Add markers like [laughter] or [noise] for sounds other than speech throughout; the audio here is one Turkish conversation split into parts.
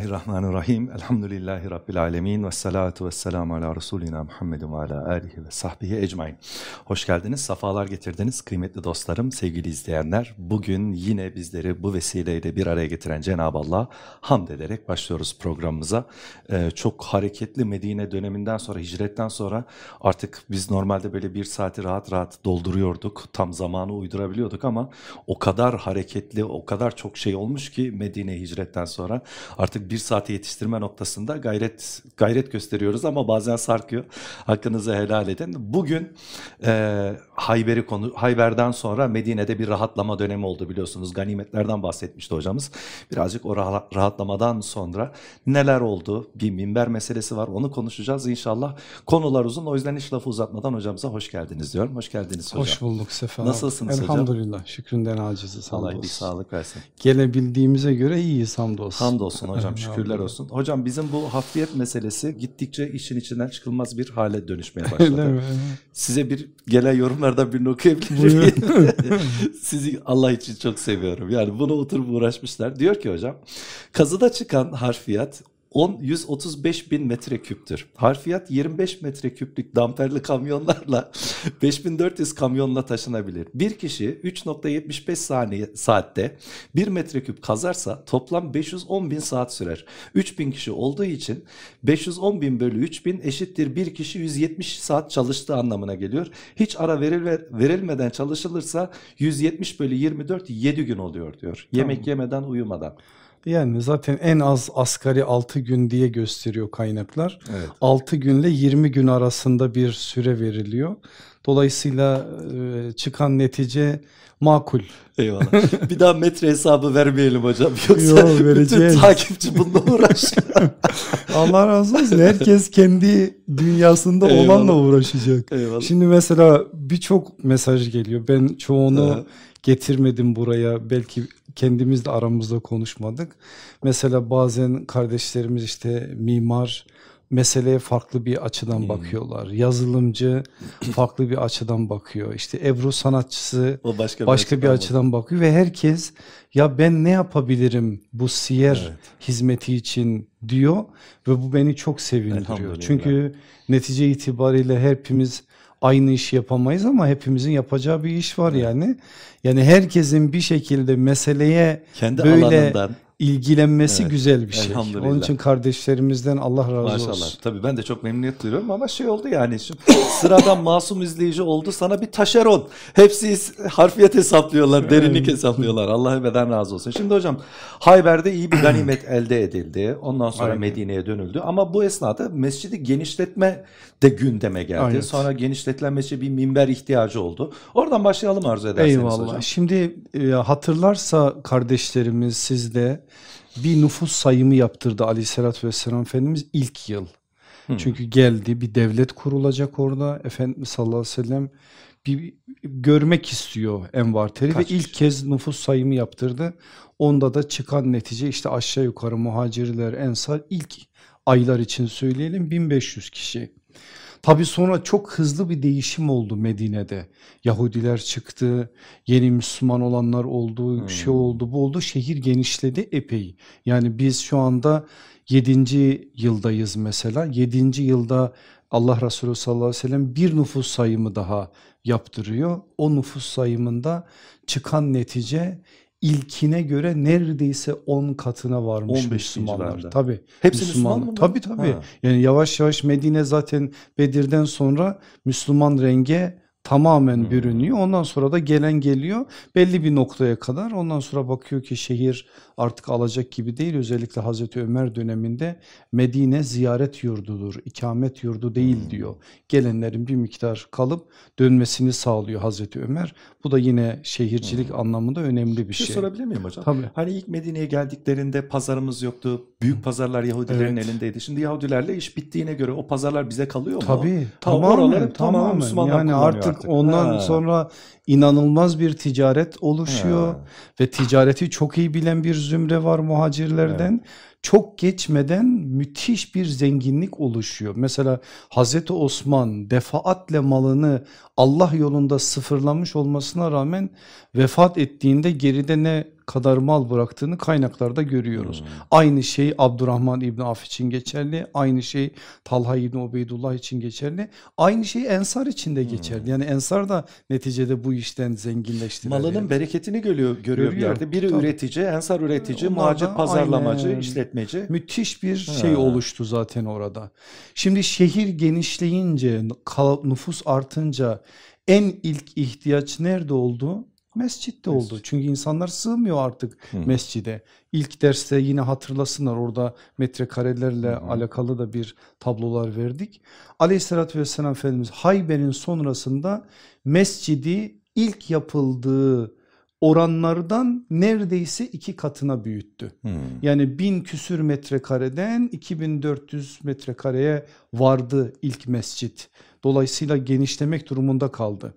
Bismillahirrahmanirrahim. Elhamdülillahi Rabbil alemin. Ve salatu ve selamu ala Resulina Muhammedin ve ala alihi ve sahbihi ecmain. Hoş geldiniz, safalar getirdiniz kıymetli dostlarım, sevgili izleyenler. Bugün yine bizleri bu vesileyle bir araya getiren Cenab-ı Allah hamd ederek başlıyoruz programımıza. Ee, çok hareketli Medine döneminden sonra, hicretten sonra artık biz normalde böyle bir saati rahat rahat dolduruyorduk. Tam zamanı uydurabiliyorduk ama o kadar hareketli, o kadar çok şey olmuş ki Medine hicretten sonra artık bir saate yetiştirme noktasında gayret gayret gösteriyoruz ama bazen sarkıyor. Hakkınızı helal edin. Bugün e, Hayber'i konu Hayber'den sonra Medine'de bir rahatlama dönemi oldu biliyorsunuz. Ganimetlerden bahsetmişti hocamız. Birazcık o rahatlamadan sonra neler oldu? Bir minber meselesi var. Onu konuşacağız inşallah. Konular uzun. O yüzden hiç lafı uzatmadan hocamıza hoş geldiniz diyorum. Hoş geldiniz hocam. Hoş bulduk Sefa. Nasılsınız Elhamdülillah, hocam? Elhamdülillah. Şükründen aciziz. Allah bir sağlık versin. Gelebildiğimize göre iyiyiz hamdolsun. Hamdolsun hocam. Şükürler olsun. Hocam bizim bu hafriyet meselesi gittikçe işin içinden çıkılmaz bir hale dönüşmeye başladı. Öyle mi? Size bir gelen yorumlardan birini okuyabilir miyim? [laughs] Sizi Allah için çok seviyorum. Yani bunu oturup uğraşmışlar. Diyor ki hocam kazıda çıkan harfiyat 10 135 bin metreküptür. Harfiyat 25 metreküplük damperli kamyonlarla [laughs] 5400 kamyonla taşınabilir. Bir kişi 3.75 saniye saatte 1 metreküp kazarsa toplam 510 bin saat sürer. 3000 kişi olduğu için 510 bin bölü 3000 eşittir bir kişi 170 saat çalıştığı anlamına geliyor. Hiç ara verilme, verilmeden çalışılırsa 170 bölü 24 7 gün oluyor diyor. Yemek tamam. yemeden uyumadan. Yani zaten en az asgari 6 gün diye gösteriyor kaynaklar. Evet. 6 günle 20 gün arasında bir süre veriliyor. Dolayısıyla çıkan netice makul. Eyvallah. bir daha metre hesabı vermeyelim hocam. Yoksa Yo, bütün takipçi bununla uğraşıyor. [laughs] Allah razı olsun. Herkes kendi dünyasında Eyvallah. olanla uğraşacak. Eyvallah. Şimdi mesela birçok mesaj geliyor. Ben çoğunu getirmedim buraya. Belki kendimiz de aramızda konuşmadık. Mesela bazen kardeşlerimiz işte mimar meseleye farklı bir açıdan hmm. bakıyorlar. Yazılımcı [clears throat] farklı bir açıdan bakıyor. İşte Ebru sanatçısı o başka bir, başka bir açıdan bakıyor ve herkes ya ben ne yapabilirim bu siyer evet. hizmeti için diyor ve bu beni çok sevindiriyor. Çünkü netice itibariyle hepimiz aynı işi yapamayız ama hepimizin yapacağı bir iş var yani. Yani herkesin bir şekilde meseleye Kendi böyle alanından ilgilenmesi evet, güzel bir şey. Onun için kardeşlerimizden Allah razı Maşallah. olsun. Tabii ben de çok memnuniyet duyuyorum ama şey oldu yani [laughs] sıradan masum izleyici oldu sana bir taşeron. Hepsi harfiyet hesaplıyorlar, [laughs] derinlik hesaplıyorlar. Allah ebeden razı olsun. Şimdi hocam Hayber'de iyi bir [clears throat] ganimet elde edildi. Ondan sonra Medine'ye dönüldü. Ama bu esnada mescidi genişletme de gündeme geldi. Aynen. Sonra genişletilen mescide bir minber ihtiyacı oldu. Oradan başlayalım arzu ederseniz Eyvallah. hocam. Şimdi e, hatırlarsa kardeşlerimiz sizde bir nüfus sayımı yaptırdı aleyhissalatü vesselam Efendimiz ilk yıl. Hmm. Çünkü geldi bir devlet kurulacak orada Efendimiz sallallahu aleyhi ve sellem bir görmek istiyor envarteri Kaç ve ilk kez nüfus sayımı yaptırdı. Onda da çıkan netice işte aşağı yukarı muhacirler ensar ilk aylar için söyleyelim 1500 kişi. Tabi sonra çok hızlı bir değişim oldu Medine'de. Yahudiler çıktı, yeni Müslüman olanlar oldu, hmm. şey oldu, bu oldu. Şehir genişledi epey. Yani biz şu anda 7. yıldayız mesela. 7. yılda Allah Resulü sallallahu aleyhi ve sellem bir nüfus sayımı daha yaptırıyor. O nüfus sayımında çıkan netice ilkine göre neredeyse 10 katına varmış Müslümanlar. Tabi. Hepsi Müslüman, Müslüman mı? Tabi tabi. Yani yavaş yavaş Medine zaten Bedir'den sonra Müslüman renge tamamen bürünüyor. Ondan sonra da gelen geliyor belli bir noktaya kadar. Ondan sonra bakıyor ki şehir artık alacak gibi değil. Özellikle Hazreti Ömer döneminde Medine ziyaret yurdudur, ikamet yurdu değil diyor. Gelenlerin bir miktar kalıp dönmesini sağlıyor Hazreti Ömer. Bu da yine şehircilik hmm. anlamında önemli bir, bir şey. şey. sorabilir miyim hocam? Tabii. Hani ilk Medine'ye geldiklerinde pazarımız yoktu. Büyük pazarlar Yahudilerin evet. elindeydi. Şimdi Yahudilerle iş bittiğine göre o pazarlar bize kalıyor mu? Tabii. Ta tamamen, tamamen. Müslümanlar yani artık, artık ondan ha. sonra inanılmaz bir ticaret oluşuyor ha. ve ticareti çok iyi bilen bir zümre var muhacirlerden. Evet. Çok geçmeden müthiş bir zenginlik oluşuyor. Mesela Hazreti Osman defaatle malını Allah yolunda sıfırlamış olmasına rağmen vefat ettiğinde geride ne kadar mal bıraktığını kaynaklarda görüyoruz. Hmm. Aynı şey Abdurrahman İbni Af için geçerli. Aynı şey Talha İbni Ubeydullah için geçerli. Aynı şey Ensar için de geçerli. Hmm. Yani Ensar da neticede bu işten zenginleştiler. Malının yani. bereketini görüyor, görüyor, bir yerde. Biri Tabii. üretici, Ensar üretici, muhacir pazarlamacı, aynen. işletmeci. Müthiş bir ha. şey oluştu zaten orada. Şimdi şehir genişleyince, nüfus artınca en ilk ihtiyaç nerede oldu? Mescitte Mescid. oldu. Çünkü insanlar sığmıyor artık Hı. mescide. İlk derste yine hatırlasınlar orada metrekarelerle Hı. alakalı da bir tablolar verdik. Aleyhissalatü vesselam Efendimiz Hayber'in sonrasında mescidi ilk yapıldığı oranlardan neredeyse iki katına büyüttü. Hmm. Yani bin küsür metrekareden 2400 metrekareye vardı ilk mescit. Dolayısıyla genişlemek durumunda kaldı.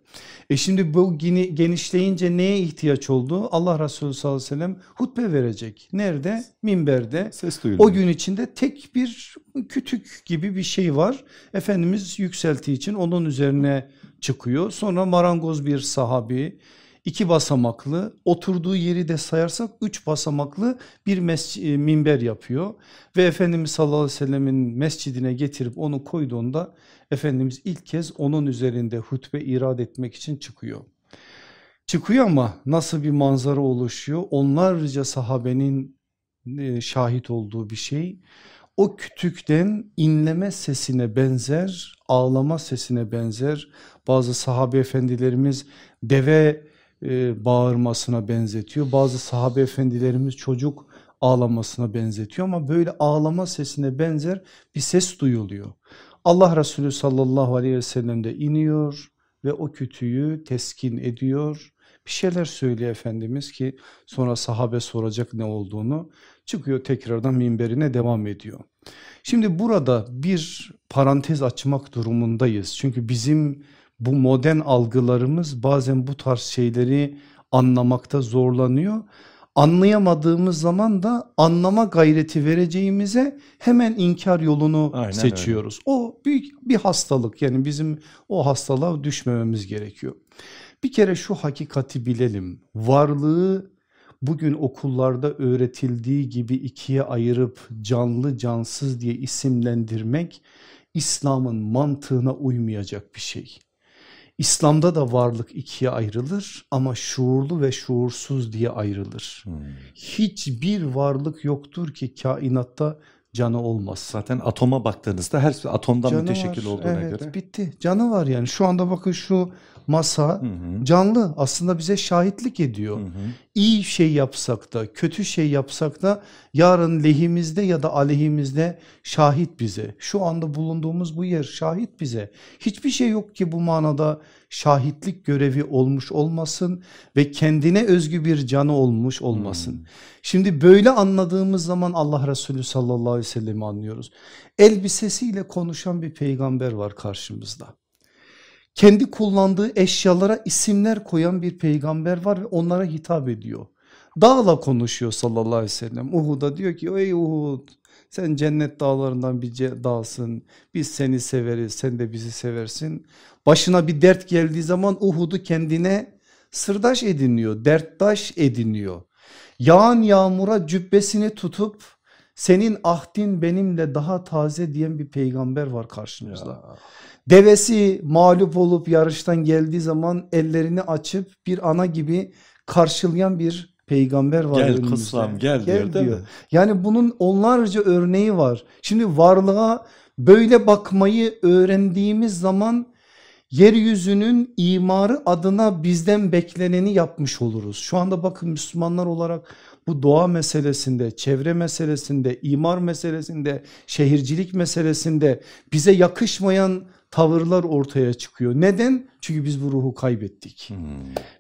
E şimdi bu genişleyince neye ihtiyaç oldu? Allah Resulü sallallahu aleyhi ve sellem hutbe verecek. Nerede? Minberde. Ses O gün içinde tek bir kütük gibi bir şey var. Efendimiz yükseltiği için onun üzerine çıkıyor. Sonra marangoz bir sahabi iki basamaklı oturduğu yeri de sayarsak üç basamaklı bir e, minber yapıyor. Ve Efendimiz sallallahu aleyhi ve sellemin mescidine getirip onu koyduğunda Efendimiz ilk kez onun üzerinde hutbe irad etmek için çıkıyor. Çıkıyor ama nasıl bir manzara oluşuyor? Onlarca sahabenin e, şahit olduğu bir şey. O kütükten inleme sesine benzer, ağlama sesine benzer. Bazı sahabe efendilerimiz deve e, bağırmasına benzetiyor. Bazı sahabe efendilerimiz çocuk ağlamasına benzetiyor ama böyle ağlama sesine benzer bir ses duyuluyor. Allah Resulü sallallahu aleyhi ve sellem de iniyor ve o kütüğü teskin ediyor. Bir şeyler söylüyor Efendimiz ki sonra sahabe soracak ne olduğunu çıkıyor tekrardan minberine devam ediyor. Şimdi burada bir parantez açmak durumundayız. Çünkü bizim bu modern algılarımız bazen bu tarz şeyleri anlamakta zorlanıyor. Anlayamadığımız zaman da anlama gayreti vereceğimize hemen inkar yolunu Aynen seçiyoruz. Öyle. O büyük bir hastalık yani bizim o hastalığa düşmememiz gerekiyor. Bir kere şu hakikati bilelim varlığı bugün okullarda öğretildiği gibi ikiye ayırıp canlı cansız diye isimlendirmek İslam'ın mantığına uymayacak bir şey. İslam'da da varlık ikiye ayrılır ama şuurlu ve şuursuz diye ayrılır. Hmm. Hiçbir varlık yoktur ki kainatta canı olmaz. Zaten atoma baktığınızda her şey atomdan canı müteşekkil var, olduğuna evet, göre. Bitti canı var yani şu anda bakın şu masa hı hı. canlı aslında bize şahitlik ediyor. Hı hı. İyi şey yapsak da kötü şey yapsak da yarın lehimizde ya da aleyhimizde şahit bize. Şu anda bulunduğumuz bu yer şahit bize. Hiçbir şey yok ki bu manada şahitlik görevi olmuş olmasın ve kendine özgü bir canı olmuş olmasın. Hmm. Şimdi böyle anladığımız zaman Allah Resulü sallallahu aleyhi ve sellem'i anlıyoruz. Elbisesiyle konuşan bir peygamber var karşımızda kendi kullandığı eşyalara isimler koyan bir peygamber var ve onlara hitap ediyor. Dağla konuşuyor sallallahu aleyhi ve sellem. Uhud'a diyor ki ey Uhud sen cennet dağlarından bir dağsın. Biz seni severiz sen de bizi seversin. Başına bir dert geldiği zaman Uhud'u kendine sırdaş ediniyor, derttaş ediniyor. Yağan yağmura cübbesini tutup senin ahdin benimle daha taze diyen bir peygamber var karşımızda. Ya. Devesi mağlup olup yarıştan geldiği zaman ellerini açıp bir ana gibi karşılayan bir peygamber var gel. Kısam, gel, gel diyor, diyor. Yani bunun onlarca örneği var. Şimdi varlığa böyle bakmayı öğrendiğimiz zaman yeryüzünün imarı adına bizden bekleneni yapmış oluruz. Şu anda bakın Müslümanlar olarak bu doğa meselesinde, çevre meselesinde, imar meselesinde, şehircilik meselesinde bize yakışmayan tavırlar ortaya çıkıyor. Neden? Çünkü biz bu ruhu kaybettik. Hmm.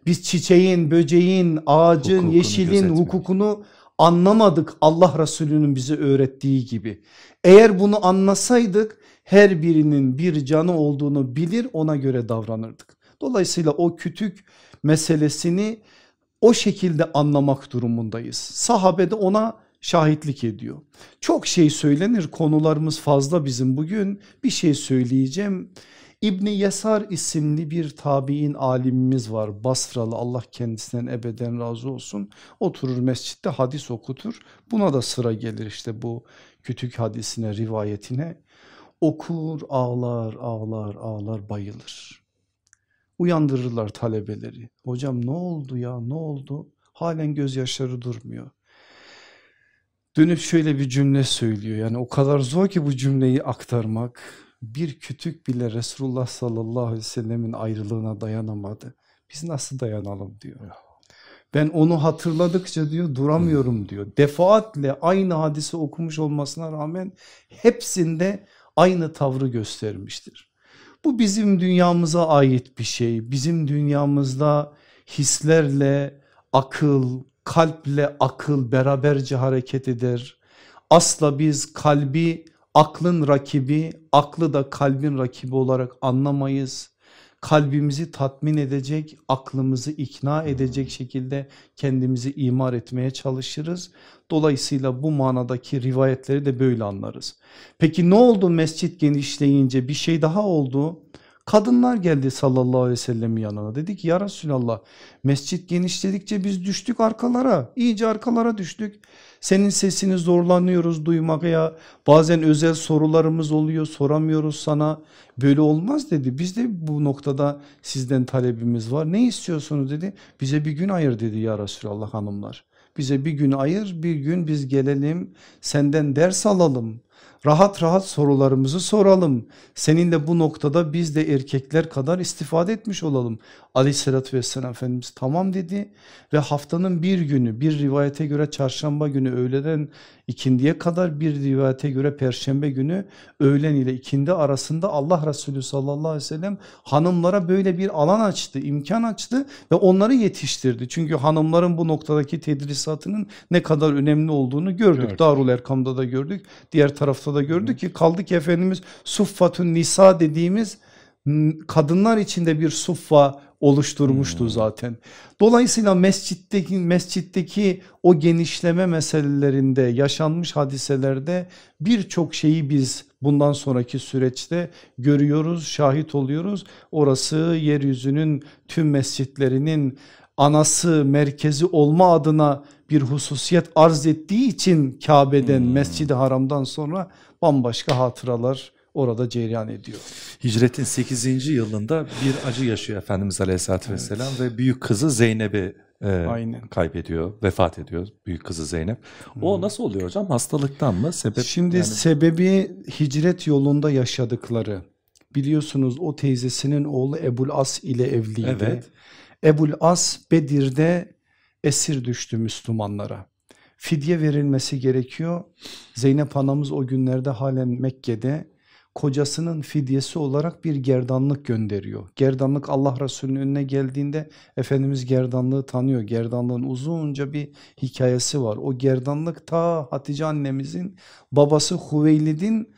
Biz çiçeğin, böceğin, ağacın, hukukunu yeşilin gözetmek. hukukunu anlamadık Allah Resulü'nün bize öğrettiği gibi. Eğer bunu anlasaydık her birinin bir canı olduğunu bilir ona göre davranırdık. Dolayısıyla o kütük meselesini o şekilde anlamak durumundayız. Sahabe de ona şahitlik ediyor. Çok şey söylenir konularımız fazla bizim bugün bir şey söyleyeceğim. İbni Yesar isimli bir tabi'in alimimiz var Basralı Allah kendisinden ebeden razı olsun. Oturur mescitte hadis okutur. Buna da sıra gelir işte bu kütük hadisine rivayetine. Okur ağlar ağlar ağlar bayılır. Uyandırırlar talebeleri. Hocam ne oldu ya ne oldu? Halen gözyaşları durmuyor. Dönüp şöyle bir cümle söylüyor yani o kadar zor ki bu cümleyi aktarmak bir kütük bile Resulullah sallallahu aleyhi ve sellemin ayrılığına dayanamadı. Biz nasıl dayanalım diyor. Ben onu hatırladıkça diyor duramıyorum diyor. Defaatle aynı hadisi okumuş olmasına rağmen hepsinde aynı tavrı göstermiştir. Bu bizim dünyamıza ait bir şey. Bizim dünyamızda hislerle akıl, kalple akıl beraberce hareket eder. Asla biz kalbi aklın rakibi, aklı da kalbin rakibi olarak anlamayız. Kalbimizi tatmin edecek, aklımızı ikna edecek şekilde kendimizi imar etmeye çalışırız. Dolayısıyla bu manadaki rivayetleri de böyle anlarız. Peki ne oldu mescit genişleyince bir şey daha oldu. Kadınlar geldi sallallahu aleyhi ve sellem yanına. Dedi ki ya Resulallah mescit genişledikçe biz düştük arkalara. İyice arkalara düştük. Senin sesini zorlanıyoruz duymaya. Bazen özel sorularımız oluyor soramıyoruz sana. Böyle olmaz dedi. Biz de bu noktada sizden talebimiz var. Ne istiyorsunuz? dedi. Bize bir gün ayır dedi ya Resulallah hanımlar. Bize bir gün ayır bir gün biz gelelim senden ders alalım rahat rahat sorularımızı soralım. Seninle bu noktada biz de erkekler kadar istifade etmiş olalım. Aleyhissalatü vesselam Efendimiz tamam dedi ve haftanın bir günü bir rivayete göre çarşamba günü öğleden ikindiye kadar bir rivayete göre perşembe günü öğlen ile ikindi arasında Allah Resulü sallallahu aleyhi ve sellem hanımlara böyle bir alan açtı imkan açtı ve onları yetiştirdi. Çünkü hanımların bu noktadaki tedrisatının ne kadar önemli olduğunu gördük. gördük. Darul Erkam'da da gördük diğer tarafta da gördük ki kaldı ki Efendimiz suffatun nisa dediğimiz kadınlar içinde bir suffa oluşturmuştu hmm. zaten. Dolayısıyla mescitteki mescitteki o genişleme meselelerinde yaşanmış hadiselerde birçok şeyi biz bundan sonraki süreçte görüyoruz, şahit oluyoruz. Orası yeryüzünün tüm mescitlerinin anası, merkezi olma adına bir hususiyet arz ettiği için Kabe'den, hmm. Mescid-i Haram'dan sonra bambaşka hatıralar orada cereyan ediyor. Hicretin 8. yılında bir acı yaşıyor Efendimiz Aleyhisselatü evet. Vesselam ve büyük kızı Zeynep'i e, kaybediyor, vefat ediyor büyük kızı Zeynep. O hmm. nasıl oluyor hocam? Hastalıktan mı? Sebep Şimdi yani... sebebi hicret yolunda yaşadıkları. Biliyorsunuz o teyzesinin oğlu Ebul As ile evliydi. Evet. Ebul As Bedir'de esir düştü Müslümanlara fidye verilmesi gerekiyor. Zeynep anamız o günlerde halen Mekke'de kocasının fidyesi olarak bir gerdanlık gönderiyor. Gerdanlık Allah Resulü'nün önüne geldiğinde Efendimiz gerdanlığı tanıyor. Gerdanlığın uzunca bir hikayesi var. O gerdanlık ta Hatice annemizin babası Huveylid'in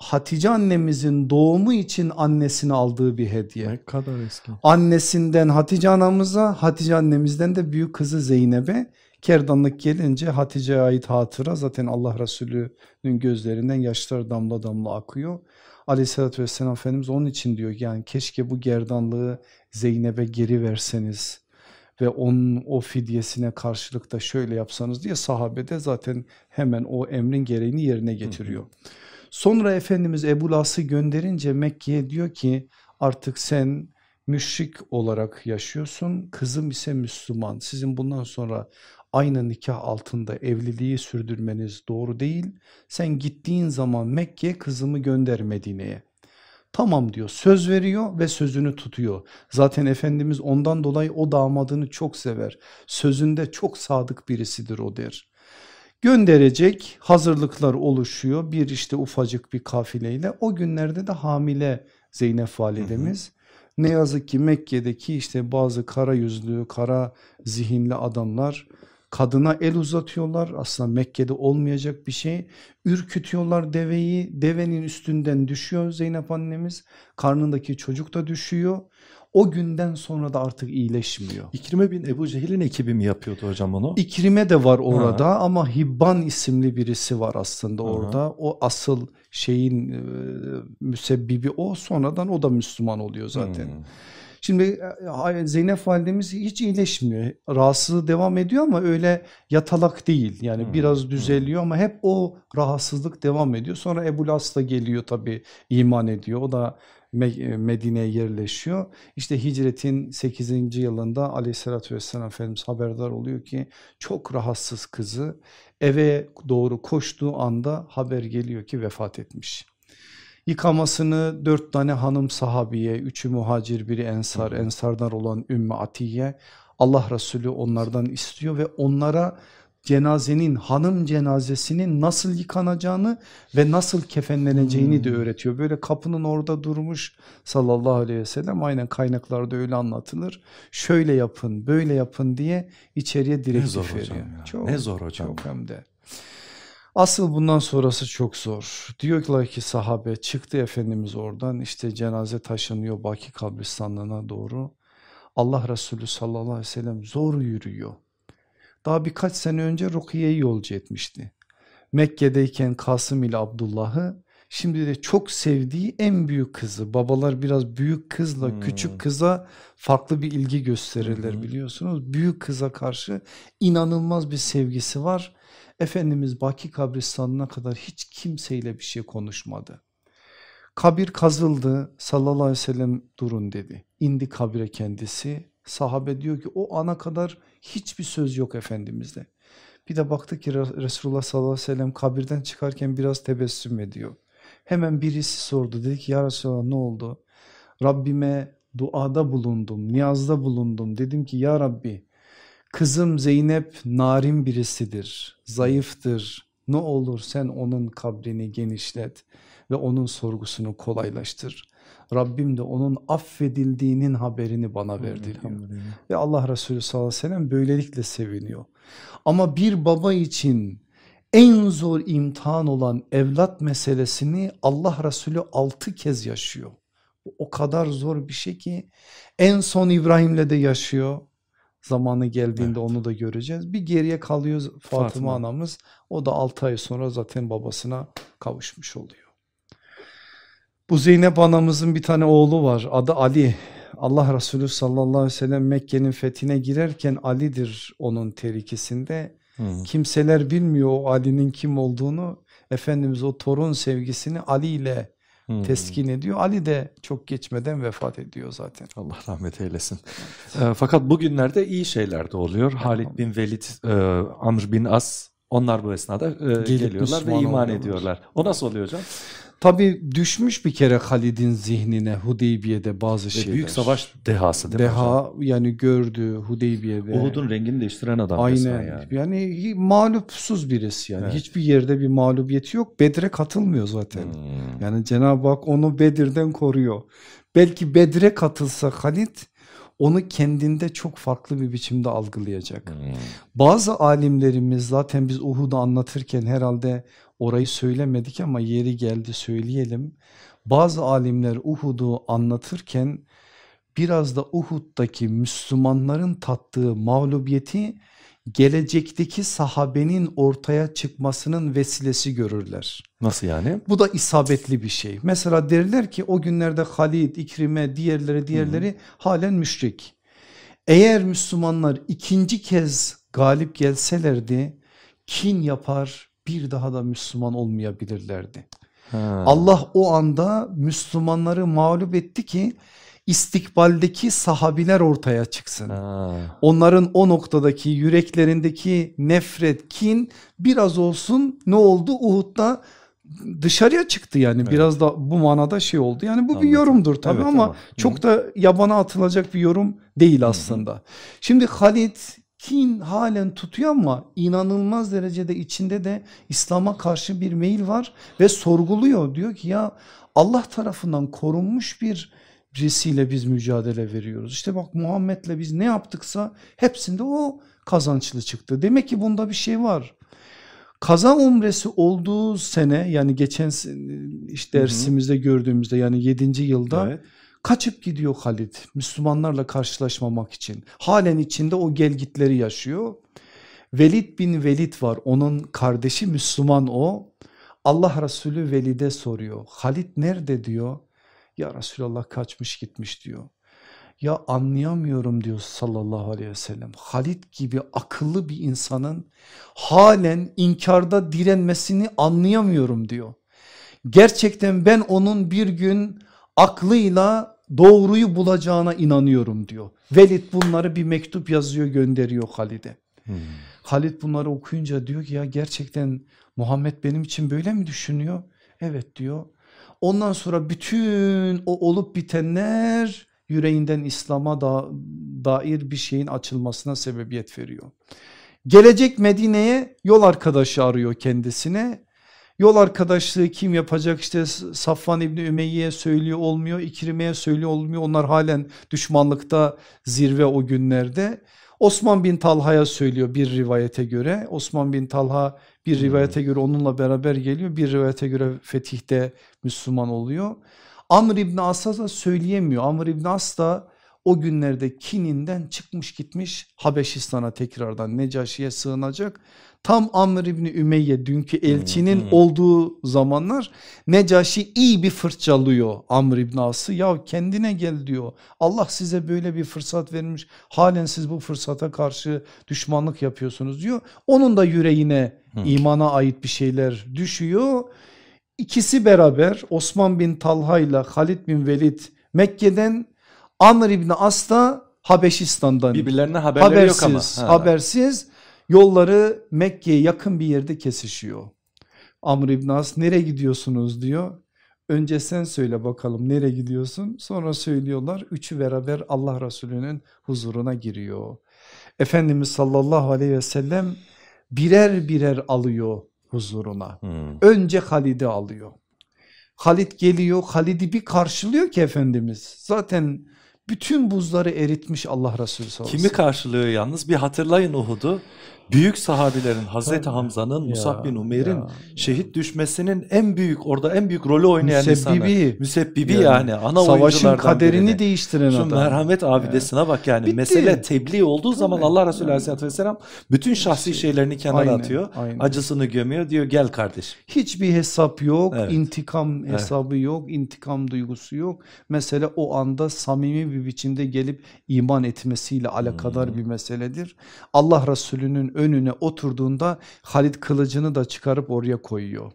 Hatice annemizin doğumu için annesine aldığı bir hediye. Ne kadar eski. Annesinden Hatice anamıza, Hatice annemizden de büyük kızı Zeynep'e Kerdanlık gelince Hatice'ye ait hatıra zaten Allah Resulü'nün gözlerinden yaşlar damla damla akıyor. Aleyhissalatü vesselam Efendimiz onun için diyor yani keşke bu gerdanlığı Zeynep'e geri verseniz ve onun o fidyesine karşılık da şöyle yapsanız diye sahabede zaten hemen o emrin gereğini yerine getiriyor. Sonra Efendimiz Ebu Las'ı gönderince Mekke'ye diyor ki artık sen müşrik olarak yaşıyorsun kızım ise Müslüman sizin bundan sonra aynı nikah altında evliliği sürdürmeniz doğru değil. Sen gittiğin zaman Mekke kızımı gönder Medine'ye. Tamam diyor söz veriyor ve sözünü tutuyor. Zaten Efendimiz ondan dolayı o damadını çok sever. Sözünde çok sadık birisidir o der. Gönderecek hazırlıklar oluşuyor bir işte ufacık bir kafileyle o günlerde de hamile Zeynep validemiz. Hı hı. Ne yazık ki Mekke'deki işte bazı kara yüzlü kara zihinli adamlar kadına el uzatıyorlar aslında Mekke'de olmayacak bir şey ürkütüyorlar deveyi devenin üstünden düşüyor Zeynep annemiz karnındaki çocuk da düşüyor O günden sonra da artık iyileşmiyor. İkrime bin Ebu Cehil'in ekibi mi yapıyordu hocam onu? İkrime de var orada ha. ama Hibban isimli birisi var aslında orada. Aha. O asıl şeyin e, müsebbibi o sonradan o da Müslüman oluyor zaten. Hmm. Şimdi e, Zeynep validemiz hiç iyileşmiyor. Rahatsızlığı devam ediyor ama öyle yatalak değil. Yani Hmm. biraz düzeliyor ama hep o rahatsızlık devam ediyor. Sonra Ebu Las da geliyor tabii iman ediyor. O da Me- Medine'ye yerleşiyor. İşte hicretin 8. yılında aleyhissalatü vesselam Efendimiz haberdar oluyor ki çok rahatsız kızı eve doğru koştuğu anda haber geliyor ki vefat etmiş. Yıkamasını dört tane hanım sahabiye, üçü muhacir, biri ensar, ensardan olan Ümmü Atiye Allah Resulü onlardan istiyor ve onlara cenazenin, hanım cenazesinin nasıl yıkanacağını ve nasıl kefenleneceğini de öğretiyor. Böyle kapının orada durmuş sallallahu aleyhi ve sellem aynen kaynaklarda öyle anlatılır. Şöyle yapın, böyle yapın diye içeriye Ne direktif veriyor. ya. Çok, ne zor hocam. çok hem de. Asıl bundan sonrası çok zor. Diyorlar ki sahabe çıktı Efendimiz oradan işte cenaze taşınıyor Baki kabristanlığına doğru. Allah Resulü sallallahu aleyhi ve sellem zor yürüyor. Daha birkaç sene önce Rukiye'yi yolcu etmişti. Mekke'deyken Kasım ile Abdullah'ı şimdi de çok sevdiği en büyük kızı. Babalar biraz büyük kızla Hmm. küçük kıza farklı bir ilgi gösterirler hı. biliyorsunuz. Büyük kıza karşı inanılmaz bir sevgisi var. Efendimiz Baki kabristanına kadar hiç kimseyle bir şey konuşmadı. Kabir kazıldı sallallahu aleyhi ve sellem durun dedi. İndi kabire kendisi sahabe diyor ki o ana kadar hiçbir söz yok Efendimiz'de. Bir de baktı ki Re- Resulullah sallallahu aleyhi ve sellem kabirden çıkarken biraz tebessüm ediyor. Hemen birisi sordu dedi ki ya Resulallah ne oldu? Rabbime duada bulundum, niyazda bulundum. Dedim ki ya Rabbi kızım Zeynep narin birisidir, zayıftır. Ne olur sen onun kabrini genişlet ve onun sorgusunu kolaylaştır. Rabbim de onun affedildiğinin haberini bana verdi diyor. Ve Allah Resulü sallallahu aleyhi ve sellem böylelikle seviniyor. Ama bir baba için en zor imtihan olan evlat meselesini Allah Resulü altı kez yaşıyor. O kadar zor bir şey ki en son İbrahim'le de yaşıyor. Zamanı geldiğinde Evet. onu da göreceğiz. Bir geriye kalıyor Fatıma, Fatıma. anamız. O da 6 ay sonra zaten babasına kavuşmuş oluyor. Bu Zeynep anamızın bir tane oğlu var. Adı Ali. Allah Resulü sallallahu aleyhi ve sellem Mekke'nin fethine girerken Ali'dir onun terikisinde. Hı. Kimseler bilmiyor o Ali'nin kim olduğunu. Efendimiz o torun sevgisini Ali ile Hı. teskin ediyor. Ali de çok geçmeden vefat ediyor zaten. Allah rahmet eylesin. E, fakat bugünlerde iyi şeyler de oluyor. Halid bin Velid, e, Amr bin As onlar bu esnada e, geliyorlar ve Müslüman iman oluyorlar. ediyorlar. O nasıl oluyor hocam? Tabi düşmüş bir kere Halid'in zihnine Hudeybiye'de bazı Ve şeyler. büyük savaş dehası değil mi hocam? Deha yani gördü Hudeybiye'de. Uhud'un rengini değiştiren adam Aynen yani. yani. mağlupsuz birisi yani Evet. hiçbir yerde bir mağlubiyeti yok Bedre katılmıyor zaten Hmm. yani Cenab-ı Hak onu Bedir'den koruyor belki Bedre katılsa Halit onu kendinde çok farklı bir biçimde algılayacak Hmm. bazı alimlerimiz zaten biz Uhud'u anlatırken herhalde orayı söylemedik ama yeri geldi söyleyelim bazı alimler Uhud'u anlatırken biraz da Uhud'daki Müslümanların tattığı mağlubiyeti gelecekteki sahabenin ortaya çıkmasının vesilesi görürler. Nasıl yani? Bu da isabetli bir şey. Mesela derler ki o günlerde Halid, İkrime, diğerleri diğerleri halen müşrik. Eğer Müslümanlar ikinci kez galip gelselerdi kin yapar bir daha da Müslüman olmayabilirlerdi. Ha. Allah o anda Müslümanları mağlup etti ki istikbaldeki sahabiler ortaya çıksın. Ha. Onların o noktadaki yüreklerindeki nefret, kin biraz olsun ne oldu Uhud'da dışarıya çıktı yani Evet. biraz da bu manada şey oldu. Yani bu bir Anladım. yorumdur tabii Evet, ama ama- çok da yabana atılacak bir yorum değil aslında. Şimdi Halid kin halen tutuyor ama inanılmaz derecede içinde de İslam'a karşı bir meyil var ve sorguluyor. Diyor ki ya Allah tarafından korunmuş bir birisiyle biz mücadele veriyoruz. İşte bak Muhammed'le biz ne yaptıksa hepsinde o kazançlı çıktı. Demek ki bunda bir şey var. Kaza umresi olduğu sene yani geçen işte dersimizde gördüğümüzde yani 7. yılda Evet. Kaçıp gidiyor Halid Müslümanlarla karşılaşmamak için. Halen içinde o gelgitleri yaşıyor. Velid bin Velid var onun kardeşi Müslüman o. Allah Resulü Velid'e soruyor. Halid nerede diyor. Ya Resulallah kaçmış gitmiş diyor. Ya anlayamıyorum diyor sallallahu aleyhi ve sellem. Halid gibi akıllı bir insanın halen inkarda direnmesini anlayamıyorum diyor. Gerçekten ben onun bir gün aklıyla doğruyu bulacağına inanıyorum diyor. Velid bunları bir mektup yazıyor gönderiyor Halid'e. Hmm. Halid bunları okuyunca diyor ki ya gerçekten Muhammed benim için böyle mi düşünüyor? Evet diyor. Ondan sonra bütün o olup bitenler yüreğinden İslam'a da, dair bir şeyin açılmasına sebebiyet veriyor. Gelecek Medine'ye yol arkadaşı arıyor kendisine. Yol arkadaşlığı kim yapacak işte Safvan İbni Ümeyye'ye söylüyor olmuyor, İkrime'ye söylüyor olmuyor. Onlar halen düşmanlıkta zirve o günlerde. Osman bin Talha'ya söylüyor bir rivayete göre. Osman bin Talha bir hmm. rivayete göre onunla beraber geliyor. Bir rivayete göre fetihte Müslüman oluyor. Amr İbni As'a da söyleyemiyor. Amr İbni As da o günlerde kininden çıkmış gitmiş Habeşistan'a tekrardan Necaşi'ye sığınacak. Tam Amr İbni Ümeyye dünkü elçinin olduğu zamanlar Necaşi iyi bir fırçalıyor Amr İbni As'ı. Ya kendine gel diyor. Allah size böyle bir fırsat vermiş. Halen siz bu fırsata karşı düşmanlık yapıyorsunuz diyor. Onun da yüreğine imana ait bir şeyler düşüyor. İkisi beraber Osman bin Talha ile Halid bin Velid Mekke'den Amr İbni As da Habeşistan'dan birbirlerine haberleri habersiz, yok ama. Ha. Habersiz yolları Mekke'ye yakın bir yerde kesişiyor. Amr İbni As nereye gidiyorsunuz diyor. Önce sen söyle bakalım nereye gidiyorsun sonra söylüyorlar üçü beraber Allah Resulü'nün huzuruna giriyor. Efendimiz sallallahu aleyhi ve sellem birer birer alıyor huzuruna. Hmm. Önce Halid'i alıyor. Halid geliyor Halid'i bir karşılıyor ki Efendimiz zaten bütün buzları eritmiş Allah Resulü sallallahu Kimi karşılıyor yalnız? Bir hatırlayın Uhud'u büyük sahabilerin Hazreti Hamza'nın Musab bin Umeyr'in şehit düşmesinin en büyük orada en büyük rolü oynayan Müsebbibi. insanı. Müsebbibi yani, yani ana Savaşın kaderini birine. değiştiren Şu adam. merhamet abidesine yani. bak yani Bitti. mesele tebliğ olduğu zaman Allah Resulü yani. Aleyhisselatü Vesselam bütün şahsi şey, şeylerini kenara aynen, atıyor. Aynen. Acısını gömüyor diyor gel kardeş. Hiçbir hesap yok evet. intikam hesabı evet. yok intikam duygusu yok. Mesele o anda samimi bir biçimde gelip iman etmesiyle alakadar hmm. bir meseledir. Allah Resulü'nün önüne oturduğunda Halid kılıcını da çıkarıp oraya koyuyor.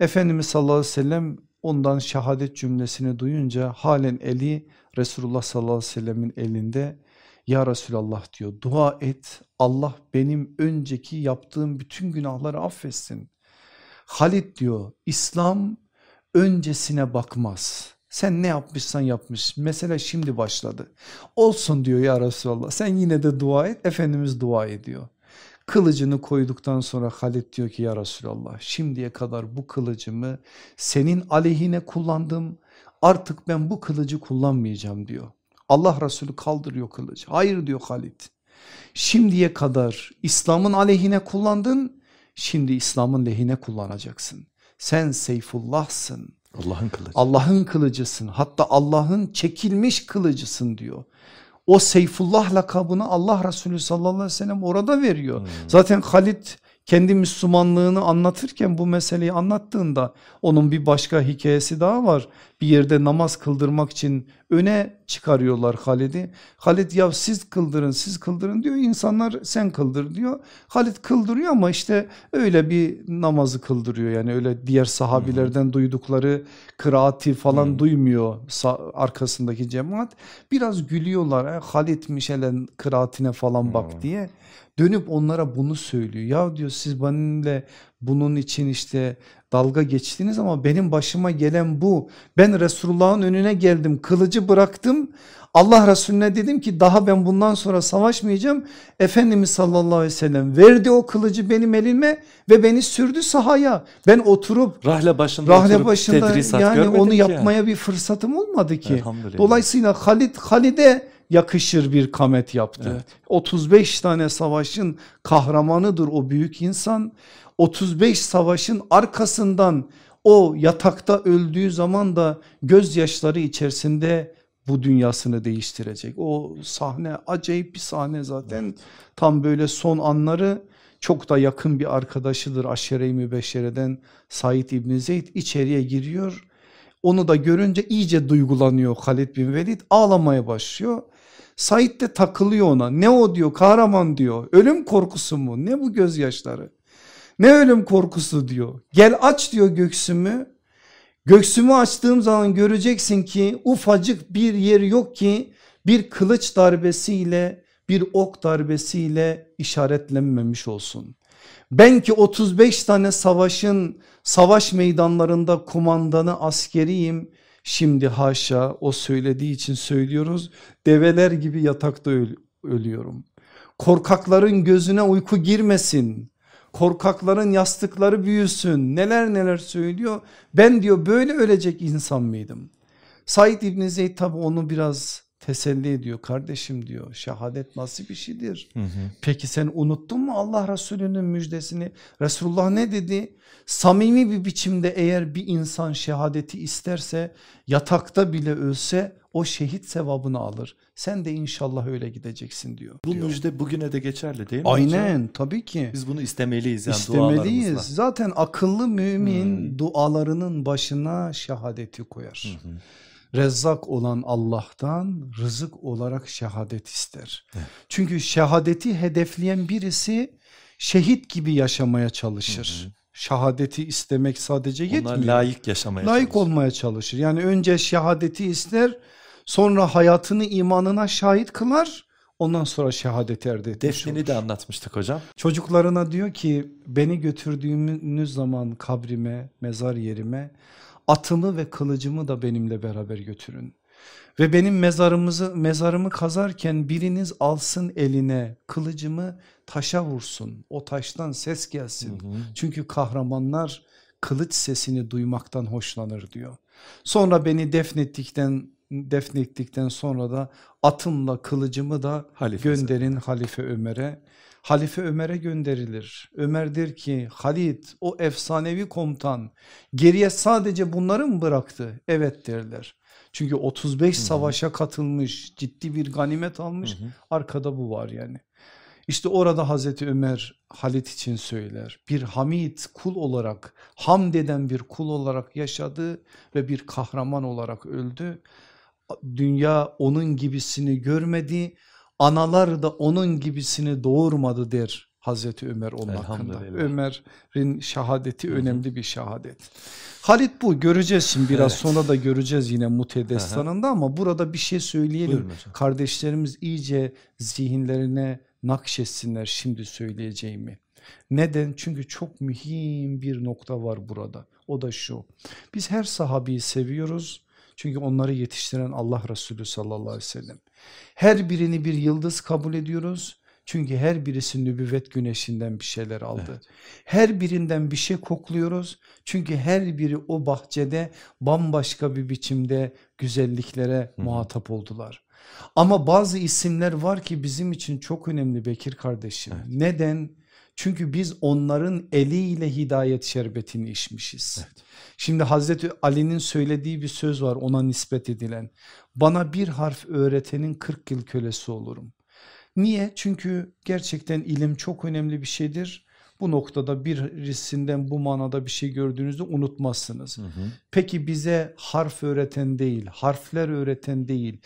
Efendimiz sallallahu aleyhi ve sellem ondan şehadet cümlesini duyunca halen eli Resulullah sallallahu aleyhi ve sellemin elinde ya Resulallah diyor dua et Allah benim önceki yaptığım bütün günahları affetsin. Halid diyor İslam öncesine bakmaz. Sen ne yapmışsan yapmış. Mesela şimdi başladı. Olsun diyor ya Resulallah. Sen yine de dua et. Efendimiz dua ediyor. Kılıcını koyduktan sonra Halid diyor ki ya Resulallah şimdiye kadar bu kılıcımı senin aleyhine kullandım. Artık ben bu kılıcı kullanmayacağım diyor. Allah Resulü kaldırıyor kılıcı. Hayır diyor Halid. Şimdiye kadar İslam'ın aleyhine kullandın. Şimdi İslam'ın lehine kullanacaksın. Sen Seyfullah'sın. Allah'ın kılıcı. Allah'ın kılıcısın. Hatta Allah'ın çekilmiş kılıcısın diyor o Seyfullah lakabını Allah Resulü sallallahu aleyhi ve sellem orada veriyor. Hmm. Zaten Halid kendi Müslümanlığını anlatırken bu meseleyi anlattığında onun bir başka hikayesi daha var. Bir yerde namaz kıldırmak için öne çıkarıyorlar Halid'i. Halid ya siz kıldırın siz kıldırın diyor insanlar sen kıldır diyor. Halid kıldırıyor ama işte öyle bir namazı kıldırıyor yani öyle diğer sahabilerden hmm. duydukları kıraati falan hmm. duymuyor arkasındaki cemaat. Biraz gülüyorlar e, Halid'miş hele kıraatine falan bak hmm. diye. Dönüp onlara bunu söylüyor. Ya diyor siz benimle bunun için işte dalga geçtiniz ama benim başıma gelen bu. Ben Resulullah'ın önüne geldim kılıcı bıraktım. Allah Resulüne dedim ki daha ben bundan sonra savaşmayacağım. Efendimiz sallallahu aleyhi ve sellem verdi o kılıcı benim elime ve beni sürdü sahaya. Ben oturup rahle başında, rahle başında yani onu yapmaya bir fırsatım olmadı ki. Dolayısıyla Halid Halid'e yakışır bir kamet yaptı. Evet. 35 tane savaşın kahramanıdır o büyük insan. 35 savaşın arkasından o yatakta öldüğü zaman da gözyaşları içerisinde bu dünyasını değiştirecek. O sahne acayip bir sahne zaten. Tam böyle son anları çok da yakın bir arkadaşıdır Aşere-i Mübeşşere'den Said İbni Zeyd. İçeriye giriyor. Onu da görünce iyice duygulanıyor Halid bin Velid. Ağlamaya başlıyor. Said de takılıyor ona. Ne o diyor? Kahraman diyor. Ölüm korkusu mu? Ne bu gözyaşları ne ölüm korkusu diyor gel aç diyor göksümü göksümü açtığım zaman göreceksin ki ufacık bir yer yok ki bir kılıç darbesiyle bir ok darbesiyle işaretlenmemiş olsun. Ben ki 35 tane savaşın savaş meydanlarında kumandanı askeriyim. Şimdi haşa o söylediği için söylüyoruz develer gibi yatakta öl ölüyorum. Korkakların gözüne uyku girmesin. Korkakların yastıkları büyüsün. Neler neler söylüyor. Ben diyor böyle ölecek insan mıydım? Said İbni Zeyd tabi onu biraz teselli ediyor. Kardeşim diyor şehadet nasıl bir şeydir? Hı hı. Peki sen unuttun mu Allah Resulü'nün müjdesini? Resulullah ne dedi? Samimi bir biçimde eğer bir insan şehadeti isterse yatakta bile ölse o şehit sevabını alır. Sen de inşallah öyle gideceksin diyor. Bu diyor. müjde bugüne de geçerli değil mi Aynen hocam? tabii ki. Biz bunu istemeliyiz yani İstemeliyiz. Zaten akıllı mümin hmm. dualarının başına şehadeti koyar. Hı hı. Rezzak olan Allah'tan rızık olarak şehadet ister. Evet. Çünkü şehadeti hedefleyen birisi şehit gibi yaşamaya çalışır. Hı hı. Şehadeti istemek sadece Onlar yetmiyor. layık yaşamaya Layık çalışır. olmaya çalışır. Yani önce şehadeti ister sonra hayatını imanına şahit kılar ondan sonra şehadeti erde etmiş Defnini de anlatmıştık hocam. Çocuklarına diyor ki beni götürdüğünüz zaman kabrime mezar yerime atımı ve kılıcımı da benimle beraber götürün. Ve benim mezarımızı mezarımı kazarken biriniz alsın eline kılıcımı taşa vursun. O taştan ses gelsin. Hı hı. Çünkü kahramanlar kılıç sesini duymaktan hoşlanır diyor. Sonra beni defnettikten defnettikten sonra da atımla kılıcımı da Halife gönderin Halife Ömer'e. Halife Ömer'e gönderilir. Ömer der ki Halit o efsanevi komutan geriye sadece bunları mı bıraktı? Evet derler. Çünkü 35 Hı -hı. savaşa katılmış ciddi bir ganimet almış Hı -hı. arkada bu var yani. İşte orada Hazreti Ömer Halit için söyler. Bir hamid kul olarak hamd eden bir kul olarak yaşadı ve bir kahraman olarak öldü. Dünya onun gibisini görmedi analar da onun gibisini doğurmadı der Hazreti Ömer onun hakkında. Ömer'in şehadeti önemli bir şehadet. Halit bu göreceğiz şimdi biraz evet. sonra da göreceğiz yine Mutedestan'ında ama burada bir şey söyleyelim. Kardeşlerimiz iyice zihinlerine nakşetsinler şimdi söyleyeceğimi. Neden? Çünkü çok mühim bir nokta var burada. O da şu. Biz her sahabeyi seviyoruz. Çünkü onları yetiştiren Allah Resulü sallallahu aleyhi ve sellem. Her birini bir yıldız kabul ediyoruz. Çünkü her birisi nübüvvet güneşinden bir şeyler aldı. Evet. Her birinden bir şey kokluyoruz. Çünkü her biri o bahçede bambaşka bir biçimde güzelliklere Hı. muhatap oldular. Ama bazı isimler var ki bizim için çok önemli Bekir kardeşim. Evet. Neden? Çünkü biz onların eliyle hidayet şerbetini içmişiz. Evet. Şimdi Hazreti Ali'nin söylediği bir söz var ona nispet edilen. Bana bir harf öğretenin 40 yıl kölesi olurum. Niye? Çünkü gerçekten ilim çok önemli bir şeydir. Bu noktada birisinden bu manada bir şey gördüğünüzde unutmazsınız. Hı hı. Peki bize harf öğreten değil, harfler öğreten değil,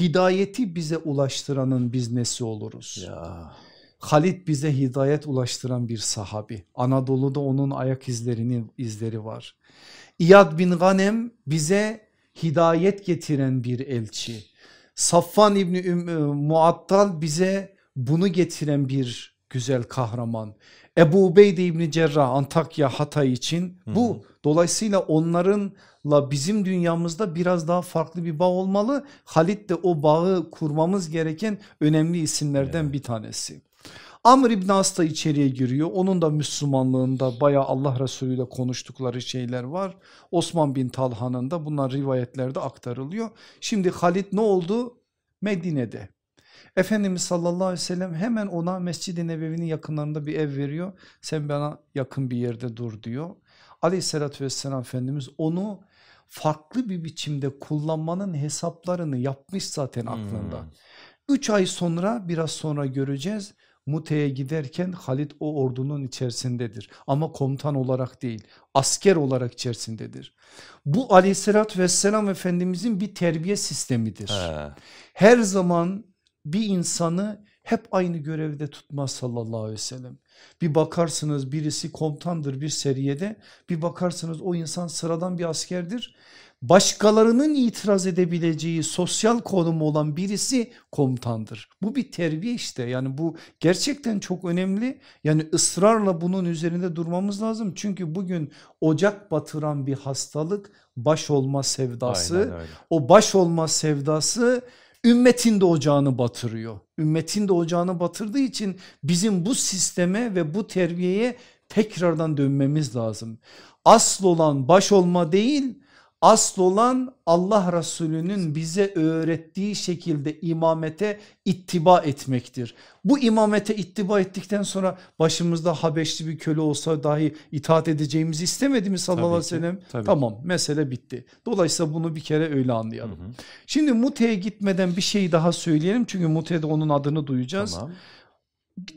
hidayeti bize ulaştıranın biz nesi oluruz? Ya. Halit bize hidayet ulaştıran bir sahabi. Anadolu'da onun ayak izlerinin izleri var. İyad bin Ganem bize hidayet getiren bir elçi. Safvan İbni e, Muattal bize bunu getiren bir güzel kahraman. Ebu Ubeyde İbni Cerrah Antakya Hatay için bu. Hı hı. Dolayısıyla onlarınla bizim dünyamızda biraz daha farklı bir bağ olmalı. Halit de o bağı kurmamız gereken önemli isimlerden evet. bir tanesi. Amr İbn As da içeriye giriyor. Onun da Müslümanlığında bayağı Allah Resulü ile konuştukları şeyler var. Osman bin Talha'nın da bunlar rivayetlerde aktarılıyor. Şimdi Halit ne oldu? Medine'de. Efendimiz sallallahu aleyhi ve sellem hemen ona Mescid-i Nebevi'nin yakınlarında bir ev veriyor. Sen bana yakın bir yerde dur diyor. Aleyhissalatü vesselam Efendimiz onu farklı bir biçimde kullanmanın hesaplarını yapmış zaten aklında. Hmm. 3 ay sonra biraz sonra göreceğiz. Mute'ye giderken Halid o ordunun içerisindedir ama komutan olarak değil asker olarak içerisindedir. Bu aleyhissalatü vesselam efendimizin bir terbiye sistemidir. He. Her zaman bir insanı hep aynı görevde tutmaz sallallahu aleyhi ve sellem. Bir bakarsınız birisi komutandır bir seriyede bir bakarsınız o insan sıradan bir askerdir. Başkalarının itiraz edebileceği sosyal konumu olan birisi komutandır. Bu bir terbiye işte yani bu gerçekten çok önemli. Yani ısrarla bunun üzerinde durmamız lazım. Çünkü bugün ocak batıran bir hastalık baş olma sevdası. O baş olma sevdası ümmetin de ocağını batırıyor. Ümmetin de ocağını batırdığı için bizim bu sisteme ve bu terbiyeye tekrardan dönmemiz lazım. Asıl olan baş olma değil asıl olan Allah Resulü'nün bize öğrettiği şekilde imamete ittiba etmektir. Bu imamete ittiba ettikten sonra başımızda Habeşli bir köle olsa dahi itaat edeceğimizi istemedi mi sallallahu aleyhi ve sellem? tabii. Tamam mesele bitti. Dolayısıyla bunu bir kere öyle anlayalım. Hı hı. Şimdi Mute'ye gitmeden bir şey daha söyleyelim çünkü Mute'de onun adını duyacağız. Tamam.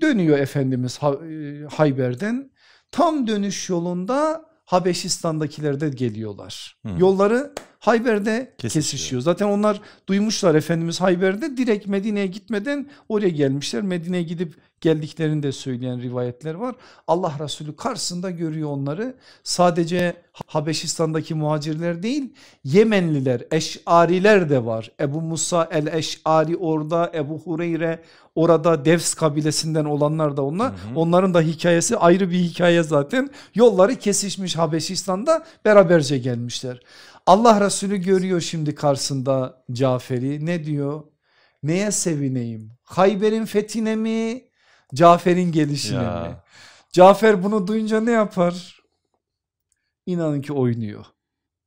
Dönüyor Efendimiz e, Hayber'den tam dönüş yolunda Habeşistan'dakiler de geliyorlar. Hı. Yolları Hayber'de Kesişiyor. kesişiyor. Zaten onlar duymuşlar Efendimiz Hayber'de direkt Medine'ye gitmeden oraya gelmişler. Medine'ye gidip geldiklerini de söyleyen rivayetler var. Allah Resulü karşısında görüyor onları. Sadece Habeşistan'daki muhacirler değil Yemenliler, Eş'ariler de var. Ebu Musa el-Eş'ari orada, Ebu Hureyre orada Devs kabilesinden olanlar da onlar. Hı hı. Onların da hikayesi ayrı bir hikaye zaten. Yolları kesişmiş Habeşistan'da beraberce gelmişler. Allah Resulü görüyor şimdi karşısında Cafer'i ne diyor? Neye sevineyim? Hayber'in fethine mi? Cafer'in gelişine Ya. mi? Cafer bunu duyunca ne yapar? İnanın ki oynuyor.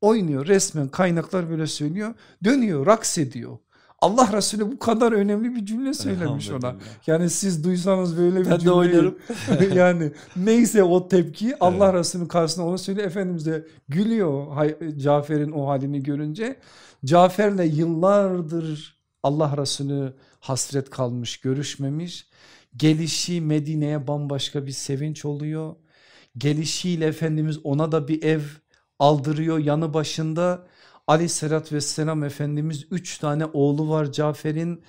Oynuyor resmen kaynaklar böyle söylüyor. Dönüyor raks ediyor. Allah Resulü bu kadar önemli bir cümle söylemiş ona. Yani siz duysanız böyle bir Ben de cümleyi- oynarım. [laughs] yani neyse o tepki Allah Evet. Resulü'nün karşısında onu söylüyor. Efendimiz de gülüyor Cafer'in o halini görünce. Cafer'le yıllardır Allah Resulü hasret kalmış görüşmemiş. Gelişi Medine'ye bambaşka bir sevinç oluyor. Gelişiyle Efendimiz ona da bir ev aldırıyor yanı başında. Aleyhissalatü vesselam Efendimiz üç tane oğlu var Cafer'in.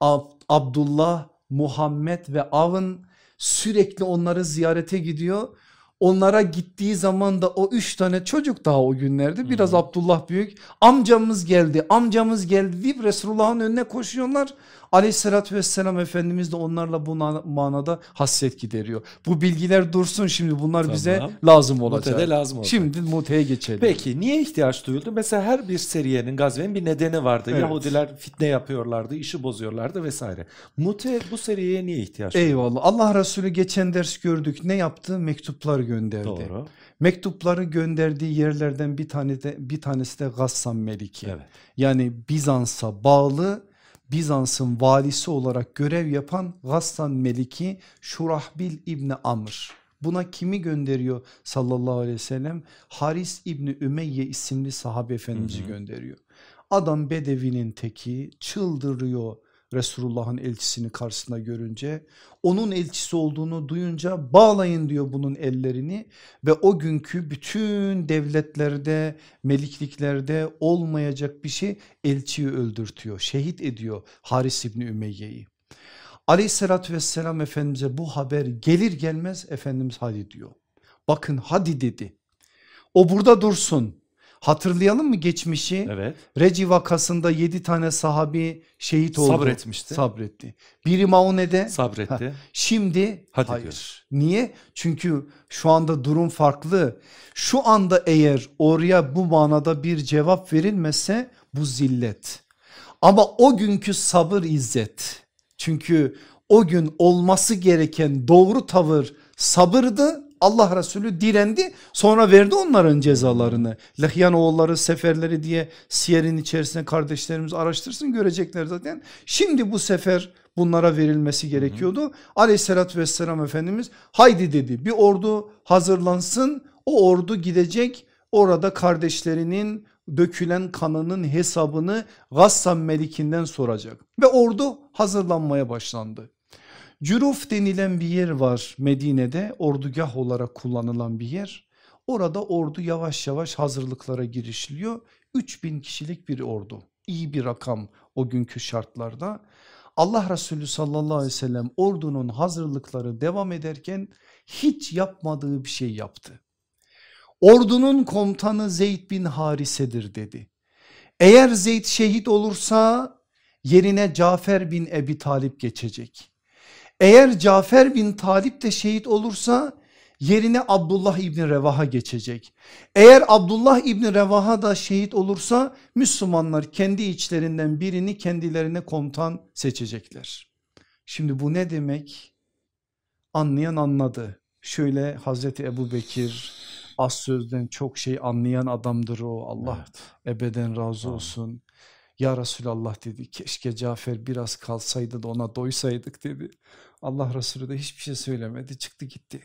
Ab- Abdullah, Muhammed ve Avın sürekli onları ziyarete gidiyor. Onlara gittiği zaman da o üç tane çocuk daha o günlerde biraz Abdullah büyük amcamız geldi amcamız geldi deyip Resulullah'ın önüne koşuyorlar. Aleyhissalatü vesselam Efendimiz de onlarla bu na- manada hasret gideriyor. Bu bilgiler dursun şimdi bunlar Tamam. bize lazım olacak. Mute'de lazım olacak. Şimdi Mute'ye geçelim. Peki niye ihtiyaç duyuldu? Mesela her bir seriyenin gazvenin bir nedeni vardı. Evet. Yahudiler fitne yapıyorlardı, işi bozuyorlardı vesaire. Mute bu seriyeye niye ihtiyaç duyuldu? Eyvallah Allah Resulü geçen ders gördük ne yaptı mektuplar gönderdi. Doğru. Mektupları gönderdiği yerlerden bir tane de bir tanesi de Gassan Meliki. Evet. Yani Bizans'a bağlı Bizans'ın valisi olarak görev yapan Gassan Meliki Şurahbil İbni Amr. Buna kimi gönderiyor sallallahu aleyhi ve sellem? Haris İbni Ümeyye isimli sahabe efendimizi Hı hı. gönderiyor. Adam Bedevi'nin teki çıldırıyor Resulullah'ın elçisini karşısında görünce. Onun elçisi olduğunu duyunca bağlayın diyor bunun ellerini ve o günkü bütün devletlerde, melikliklerde olmayacak bir şey elçiyi öldürtüyor, şehit ediyor Haris İbni Ümeyye'yi. Aleyhissalatü vesselam Efendimiz'e bu haber gelir gelmez Efendimiz hadi diyor. Bakın hadi dedi. O burada dursun. Hatırlayalım mı geçmişi? Evet. Reci vakasında 7 tane sahabi şehit oldu. Sabretmişti. Sabretti. Biri Maune'de. Sabretti. Şimdi Hadi hayır. diyor. Niye? Çünkü şu anda durum farklı. Şu anda eğer oraya bu manada bir cevap verilmese bu zillet. Ama o günkü sabır izzet. Çünkü o gün olması gereken doğru tavır sabırdı. Allah Resulü direndi sonra verdi onların cezalarını. Lehyan oğulları seferleri diye siyerin içerisinde kardeşlerimiz araştırsın görecekler zaten. Şimdi bu sefer bunlara verilmesi gerekiyordu. Aleyhissalatü vesselam Efendimiz haydi dedi bir ordu hazırlansın o ordu gidecek orada kardeşlerinin dökülen kanının hesabını Gassan Melik'inden soracak ve ordu hazırlanmaya başlandı. Cüruf denilen bir yer var Medine'de ordugah olarak kullanılan bir yer. Orada ordu yavaş yavaş hazırlıklara girişiliyor. 3000 kişilik bir ordu iyi bir rakam o günkü şartlarda. Allah Resulü sallallahu aleyhi ve sellem ordunun hazırlıkları devam ederken hiç yapmadığı bir şey yaptı. Ordunun komutanı Zeyd bin Harise'dir dedi. Eğer Zeyd şehit olursa yerine Cafer bin Ebi Talip geçecek. Eğer Cafer bin Talip de şehit olursa yerine Abdullah İbni Revaha geçecek. Eğer Abdullah İbni Revaha da şehit olursa Müslümanlar kendi içlerinden birini kendilerine komutan seçecekler. Şimdi bu ne demek? Anlayan anladı. Şöyle Hazreti Ebu Bekir az sözden çok şey anlayan adamdır o Allah evet. ebeden razı olsun. Ya Resulallah dedi keşke Cafer biraz kalsaydı da ona doysaydık dedi. Allah Resulü de hiçbir şey söylemedi çıktı gitti.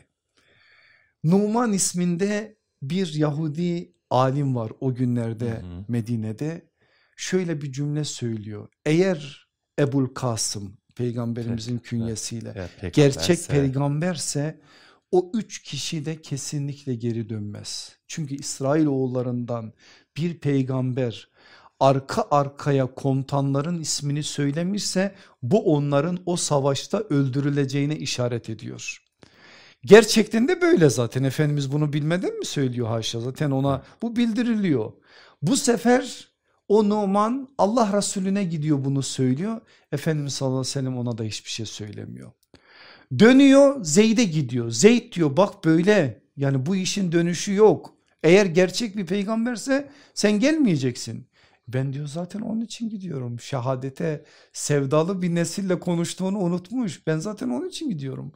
Numan isminde bir Yahudi alim var o günlerde hı hı. Medine'de şöyle bir cümle söylüyor. Eğer Ebul Kasım peygamberimizin künyesiyle evet, evet, gerçek peygamberse o üç kişi de kesinlikle geri dönmez. Çünkü İsrail oğullarından bir peygamber arka arkaya komutanların ismini söylemişse bu onların o savaşta öldürüleceğine işaret ediyor. Gerçekten de böyle zaten Efendimiz bunu bilmeden mi söylüyor haşa zaten ona bu bildiriliyor. Bu sefer o Numan Allah Resulüne gidiyor bunu söylüyor. Efendimiz sallallahu aleyhi ve sellem ona da hiçbir şey söylemiyor. Dönüyor Zeyd'e gidiyor. Zeyd diyor bak böyle yani bu işin dönüşü yok. Eğer gerçek bir peygamberse sen gelmeyeceksin. Ben diyor zaten onun için gidiyorum. Şehadete sevdalı bir nesille konuştuğunu unutmuş. Ben zaten onun için gidiyorum.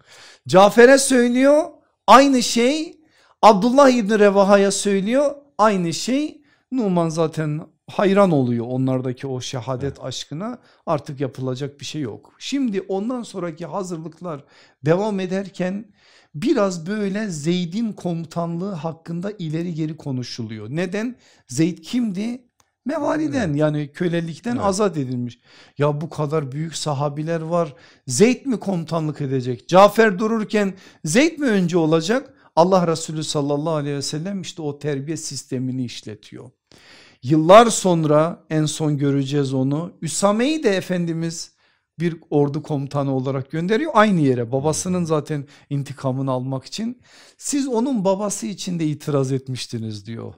Cafer'e söylüyor aynı şey. Abdullah İbni Revaha'ya söylüyor aynı şey. Numan zaten hayran oluyor onlardaki o şehadet evet. aşkına artık yapılacak bir şey yok. Şimdi ondan sonraki hazırlıklar devam ederken biraz böyle Zeyd'in komutanlığı hakkında ileri geri konuşuluyor. Neden? Zeyd kimdi? Mevaliden yani kölelikten evet. azat edilmiş. Ya bu kadar büyük sahabiler var. Zeyd mi komutanlık edecek? Cafer dururken Zeyd mi önce olacak? Allah Resulü sallallahu aleyhi ve sellem işte o terbiye sistemini işletiyor. Yıllar sonra en son göreceğiz onu. Üsame'yi de Efendimiz bir ordu komutanı olarak gönderiyor aynı yere babasının zaten intikamını almak için. Siz onun babası için de itiraz etmiştiniz diyor.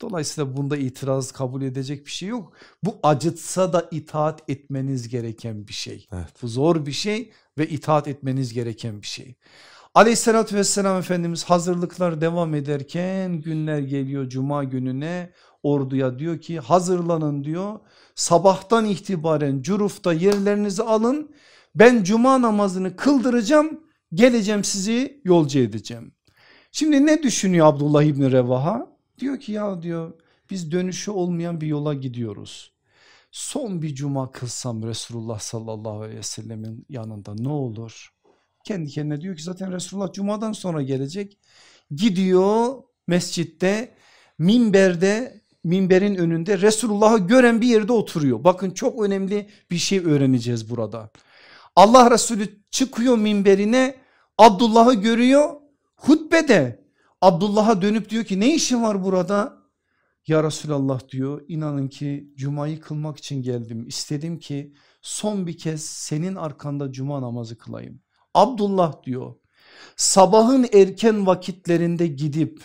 Dolayısıyla bunda itiraz kabul edecek bir şey yok. Bu acıtsa da itaat etmeniz gereken bir şey. Evet. Bu zor bir şey ve itaat etmeniz gereken bir şey. Aleyhissalatü vesselam Efendimiz hazırlıklar devam ederken günler geliyor cuma gününe orduya diyor ki hazırlanın diyor. Sabahtan itibaren Curuf'ta yerlerinizi alın ben cuma namazını kıldıracağım geleceğim sizi yolcu edeceğim. Şimdi ne düşünüyor Abdullah İbni Revaha? Diyor ki ya diyor biz dönüşü olmayan bir yola gidiyoruz. Son bir cuma kılsam Resulullah sallallahu aleyhi ve sellemin yanında ne olur? Kendi kendine diyor ki zaten Resulullah cumadan sonra gelecek. Gidiyor mescitte minberde minberin önünde Resulullah'ı gören bir yerde oturuyor. Bakın çok önemli bir şey öğreneceğiz burada. Allah Resulü çıkıyor minberine Abdullah'ı görüyor hutbede Abdullah'a dönüp diyor ki ne işin var burada? Ya Resulallah diyor inanın ki cumayı kılmak için geldim. İstedim ki son bir kez senin arkanda cuma namazı kılayım. Abdullah diyor sabahın erken vakitlerinde gidip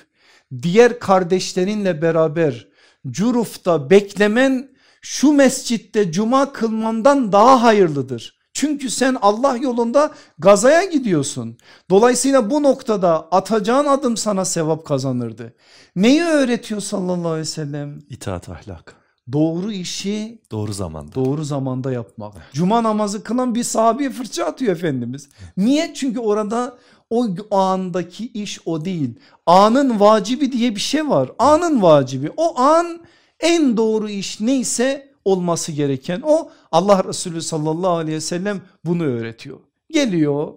diğer kardeşlerinle beraber Curuf'ta beklemen şu mescitte cuma kılmandan daha hayırlıdır. Çünkü sen Allah yolunda gazaya gidiyorsun. Dolayısıyla bu noktada atacağın adım sana sevap kazanırdı. Neyi öğretiyor sallallahu aleyhi ve sellem? İtaat ahlak. Doğru işi doğru zamanda. Doğru zamanda yapmak. Cuma namazı kılan bir sahabeye fırça atıyor Efendimiz. Niye? Çünkü orada o andaki iş o değil. Anın vacibi diye bir şey var. Anın vacibi. O an en doğru iş neyse olması gereken o Allah Resulü sallallahu aleyhi ve sellem bunu öğretiyor. Geliyor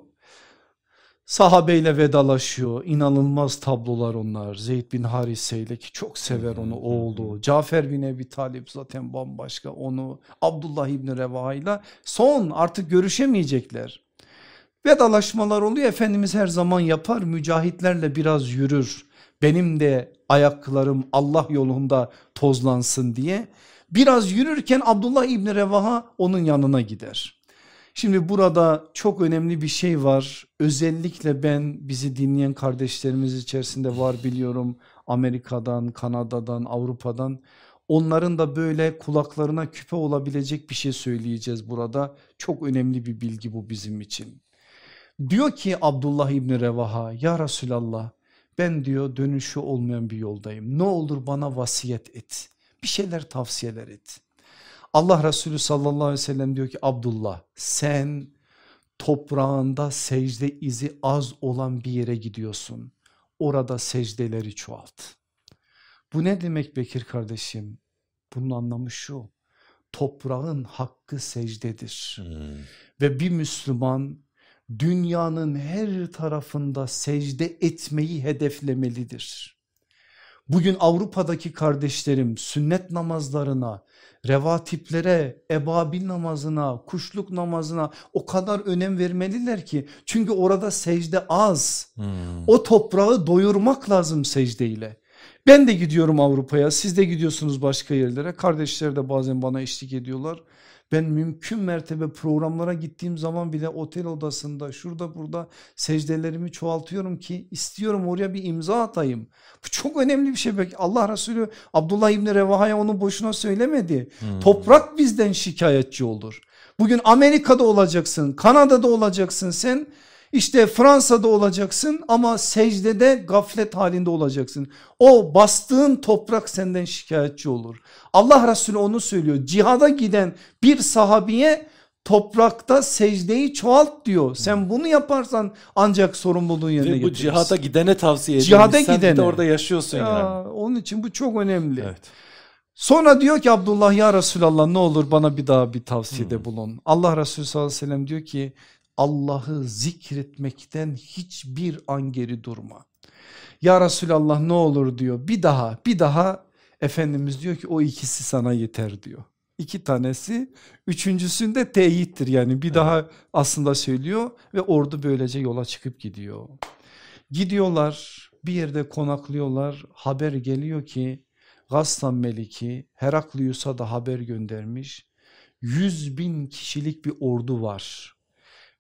Sahabeyle vedalaşıyor. İnanılmaz tablolar onlar. Zeyd bin Harise ile ki çok sever onu oğlu. Cafer bin Ebi Talip zaten bambaşka onu. Abdullah İbni Revaha ile son artık görüşemeyecekler. Vedalaşmalar oluyor Efendimiz her zaman yapar mücahitlerle biraz yürür. Benim de ayaklarım Allah yolunda tozlansın diye. Biraz yürürken Abdullah İbni Revaha onun yanına gider. Şimdi burada çok önemli bir şey var. Özellikle ben bizi dinleyen kardeşlerimiz içerisinde var biliyorum. Amerika'dan, Kanada'dan, Avrupa'dan. Onların da böyle kulaklarına küpe olabilecek bir şey söyleyeceğiz burada. Çok önemli bir bilgi bu bizim için. Diyor ki Abdullah İbni Revaha ya Resulallah ben diyor dönüşü olmayan bir yoldayım. Ne olur bana vasiyet et. Bir şeyler tavsiyeler et. Allah Resulü sallallahu aleyhi ve sellem diyor ki Abdullah sen toprağında secde izi az olan bir yere gidiyorsun. Orada secdeleri çoğalt. Bu ne demek Bekir kardeşim? Bunun anlamı şu. Toprağın hakkı secdedir. Hmm. Ve bir Müslüman dünyanın her tarafında secde etmeyi hedeflemelidir. Bugün Avrupa'daki kardeşlerim sünnet namazlarına revatiplere, ebabil namazına, kuşluk namazına o kadar önem vermeliler ki. Çünkü orada secde az. Hmm. O toprağı doyurmak lazım secdeyle. Ben de gidiyorum Avrupa'ya siz de gidiyorsunuz başka yerlere. Kardeşler de bazen bana eşlik ediyorlar. Ben mümkün mertebe programlara gittiğim zaman bile otel odasında şurada burada secdelerimi çoğaltıyorum ki istiyorum oraya bir imza atayım. Bu çok önemli bir şey. Belki Allah Resulü Abdullah İbni Revaha'ya onu boşuna söylemedi. Hmm. Toprak bizden şikayetçi olur. Bugün Amerika'da olacaksın, Kanada'da olacaksın sen işte Fransa'da olacaksın ama secdede gaflet halinde olacaksın. O bastığın toprak senden şikayetçi olur. Allah Resulü onu söylüyor. Cihada giden bir sahabiye toprakta secdeyi çoğalt diyor. Sen bunu yaparsan ancak sorumluluğu yerine getirirsin. Bu cihada gidene tavsiye edilmiş. Cihada Sen gidene. de orada yaşıyorsun ya, yani. Onun için bu çok önemli. Evet. Sonra diyor ki Abdullah ya Resulallah ne olur bana bir daha bir tavsiyede hmm. bulun. Allah Resulü sallallahu aleyhi ve sellem diyor ki Allah'ı zikretmekten hiçbir an geri durma. Ya Resulallah ne olur diyor bir daha bir daha Efendimiz diyor ki o ikisi sana yeter diyor. İki tanesi üçüncüsünde teyittir yani bir evet. daha aslında söylüyor ve ordu böylece yola çıkıp gidiyor. Gidiyorlar bir yerde konaklıyorlar haber geliyor ki Gassan Meliki Heraklius'a da haber göndermiş. Yüz bin kişilik bir ordu var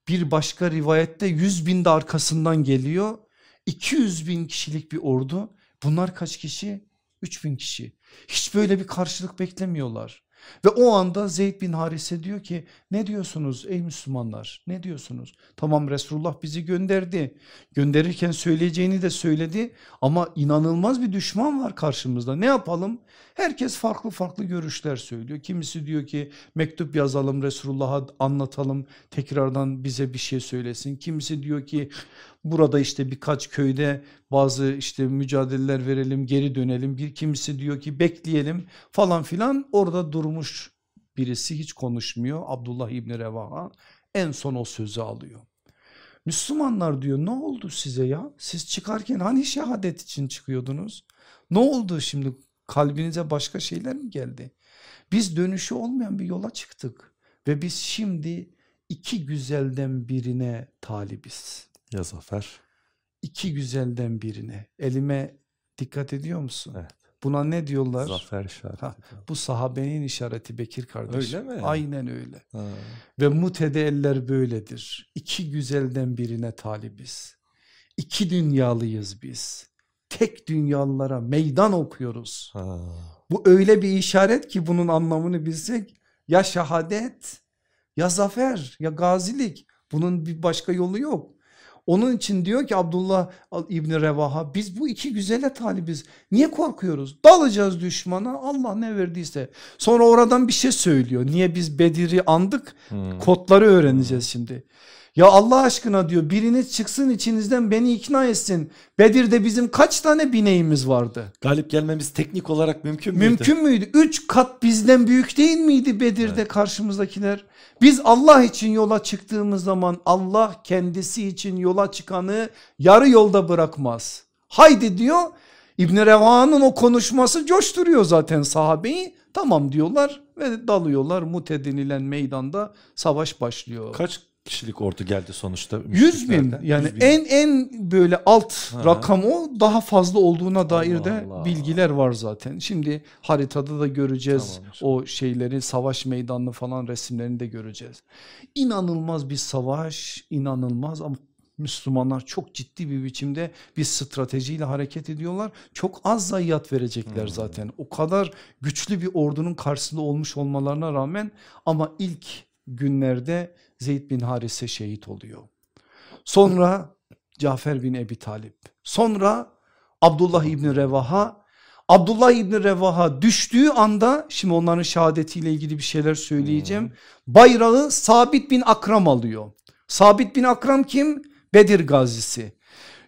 bir başka rivayette 100 bin de arkasından geliyor. 200 bin kişilik bir ordu. Bunlar kaç kişi? 3 bin kişi. Hiç böyle bir karşılık beklemiyorlar. Ve o anda Zeyd bin Harise diyor ki ne diyorsunuz ey Müslümanlar ne diyorsunuz? Tamam Resulullah bizi gönderdi. Gönderirken söyleyeceğini de söyledi ama inanılmaz bir düşman var karşımızda. Ne yapalım? Herkes farklı farklı görüşler söylüyor. Kimisi diyor ki mektup yazalım Resulullah'a anlatalım tekrardan bize bir şey söylesin. Kimisi diyor ki burada işte birkaç köyde bazı işte mücadeleler verelim geri dönelim. Bir kimisi diyor ki bekleyelim falan filan orada durmuş birisi hiç konuşmuyor. Abdullah İbni Revaha en son o sözü alıyor. Müslümanlar diyor ne oldu size ya? Siz çıkarken hani şehadet için çıkıyordunuz? Ne oldu şimdi kalbinize başka şeyler mi geldi? Biz dönüşü olmayan bir yola çıktık ve biz şimdi iki güzelden birine talibiz. Ya Zafer? İki güzelden birine. Elime dikkat ediyor musun? Evet. Buna ne diyorlar? Zafer işareti. Ha, bu sahabenin işareti Bekir kardeş. Öyle mi? Aynen öyle. Ha. Ve mutede eller böyledir. İki güzelden birine talibiz. İki dünyalıyız biz. Tek dünyalılara meydan okuyoruz. Ha. Bu öyle bir işaret ki bunun anlamını bilsek ya şehadet ya zafer ya gazilik bunun bir başka yolu yok. Onun için diyor ki Abdullah İbni Revaha biz bu iki güzele talibiz. Niye korkuyoruz? Dalacağız düşmana Allah ne verdiyse. Sonra oradan bir şey söylüyor. Niye biz Bedir'i andık? Hmm. Kodları öğreneceğiz şimdi. Ya Allah aşkına diyor biriniz çıksın içinizden beni ikna etsin. Bedir'de bizim kaç tane bineğimiz vardı? Galip gelmemiz teknik olarak mümkün müydü? Mümkün müydü? Üç kat bizden büyük değil miydi Bedir'de evet. karşımızdakiler? Biz Allah için yola çıktığımız zaman Allah kendisi için yola çıkanı yarı yolda bırakmaz. Haydi diyor İbn Reva'nın o konuşması coşturuyor zaten sahabeyi. Tamam diyorlar ve dalıyorlar Mute denilen meydanda savaş başlıyor. Kaç kişilik ordu geldi sonuçta? 100 bin yani 100 bin. en en böyle alt ha. rakam o daha fazla olduğuna dair Allah de Allah. bilgiler var zaten. Şimdi haritada da göreceğiz tamam, o şeyleri savaş meydanını falan resimlerini de göreceğiz. İnanılmaz bir savaş inanılmaz ama Müslümanlar çok ciddi bir biçimde bir stratejiyle hareket ediyorlar. Çok az zayiat verecekler hmm. zaten. O kadar güçlü bir ordunun karşısında olmuş olmalarına rağmen ama ilk günlerde Zeyd bin Harise şehit oluyor. Sonra Cafer bin Ebi Talip. Sonra Abdullah İbni Revaha. Abdullah İbni Revaha düştüğü anda şimdi onların şehadetiyle ilgili bir şeyler söyleyeceğim. Hmm. Bayrağı Sabit bin Akram alıyor. Sabit bin Akram kim? Bedir gazisi.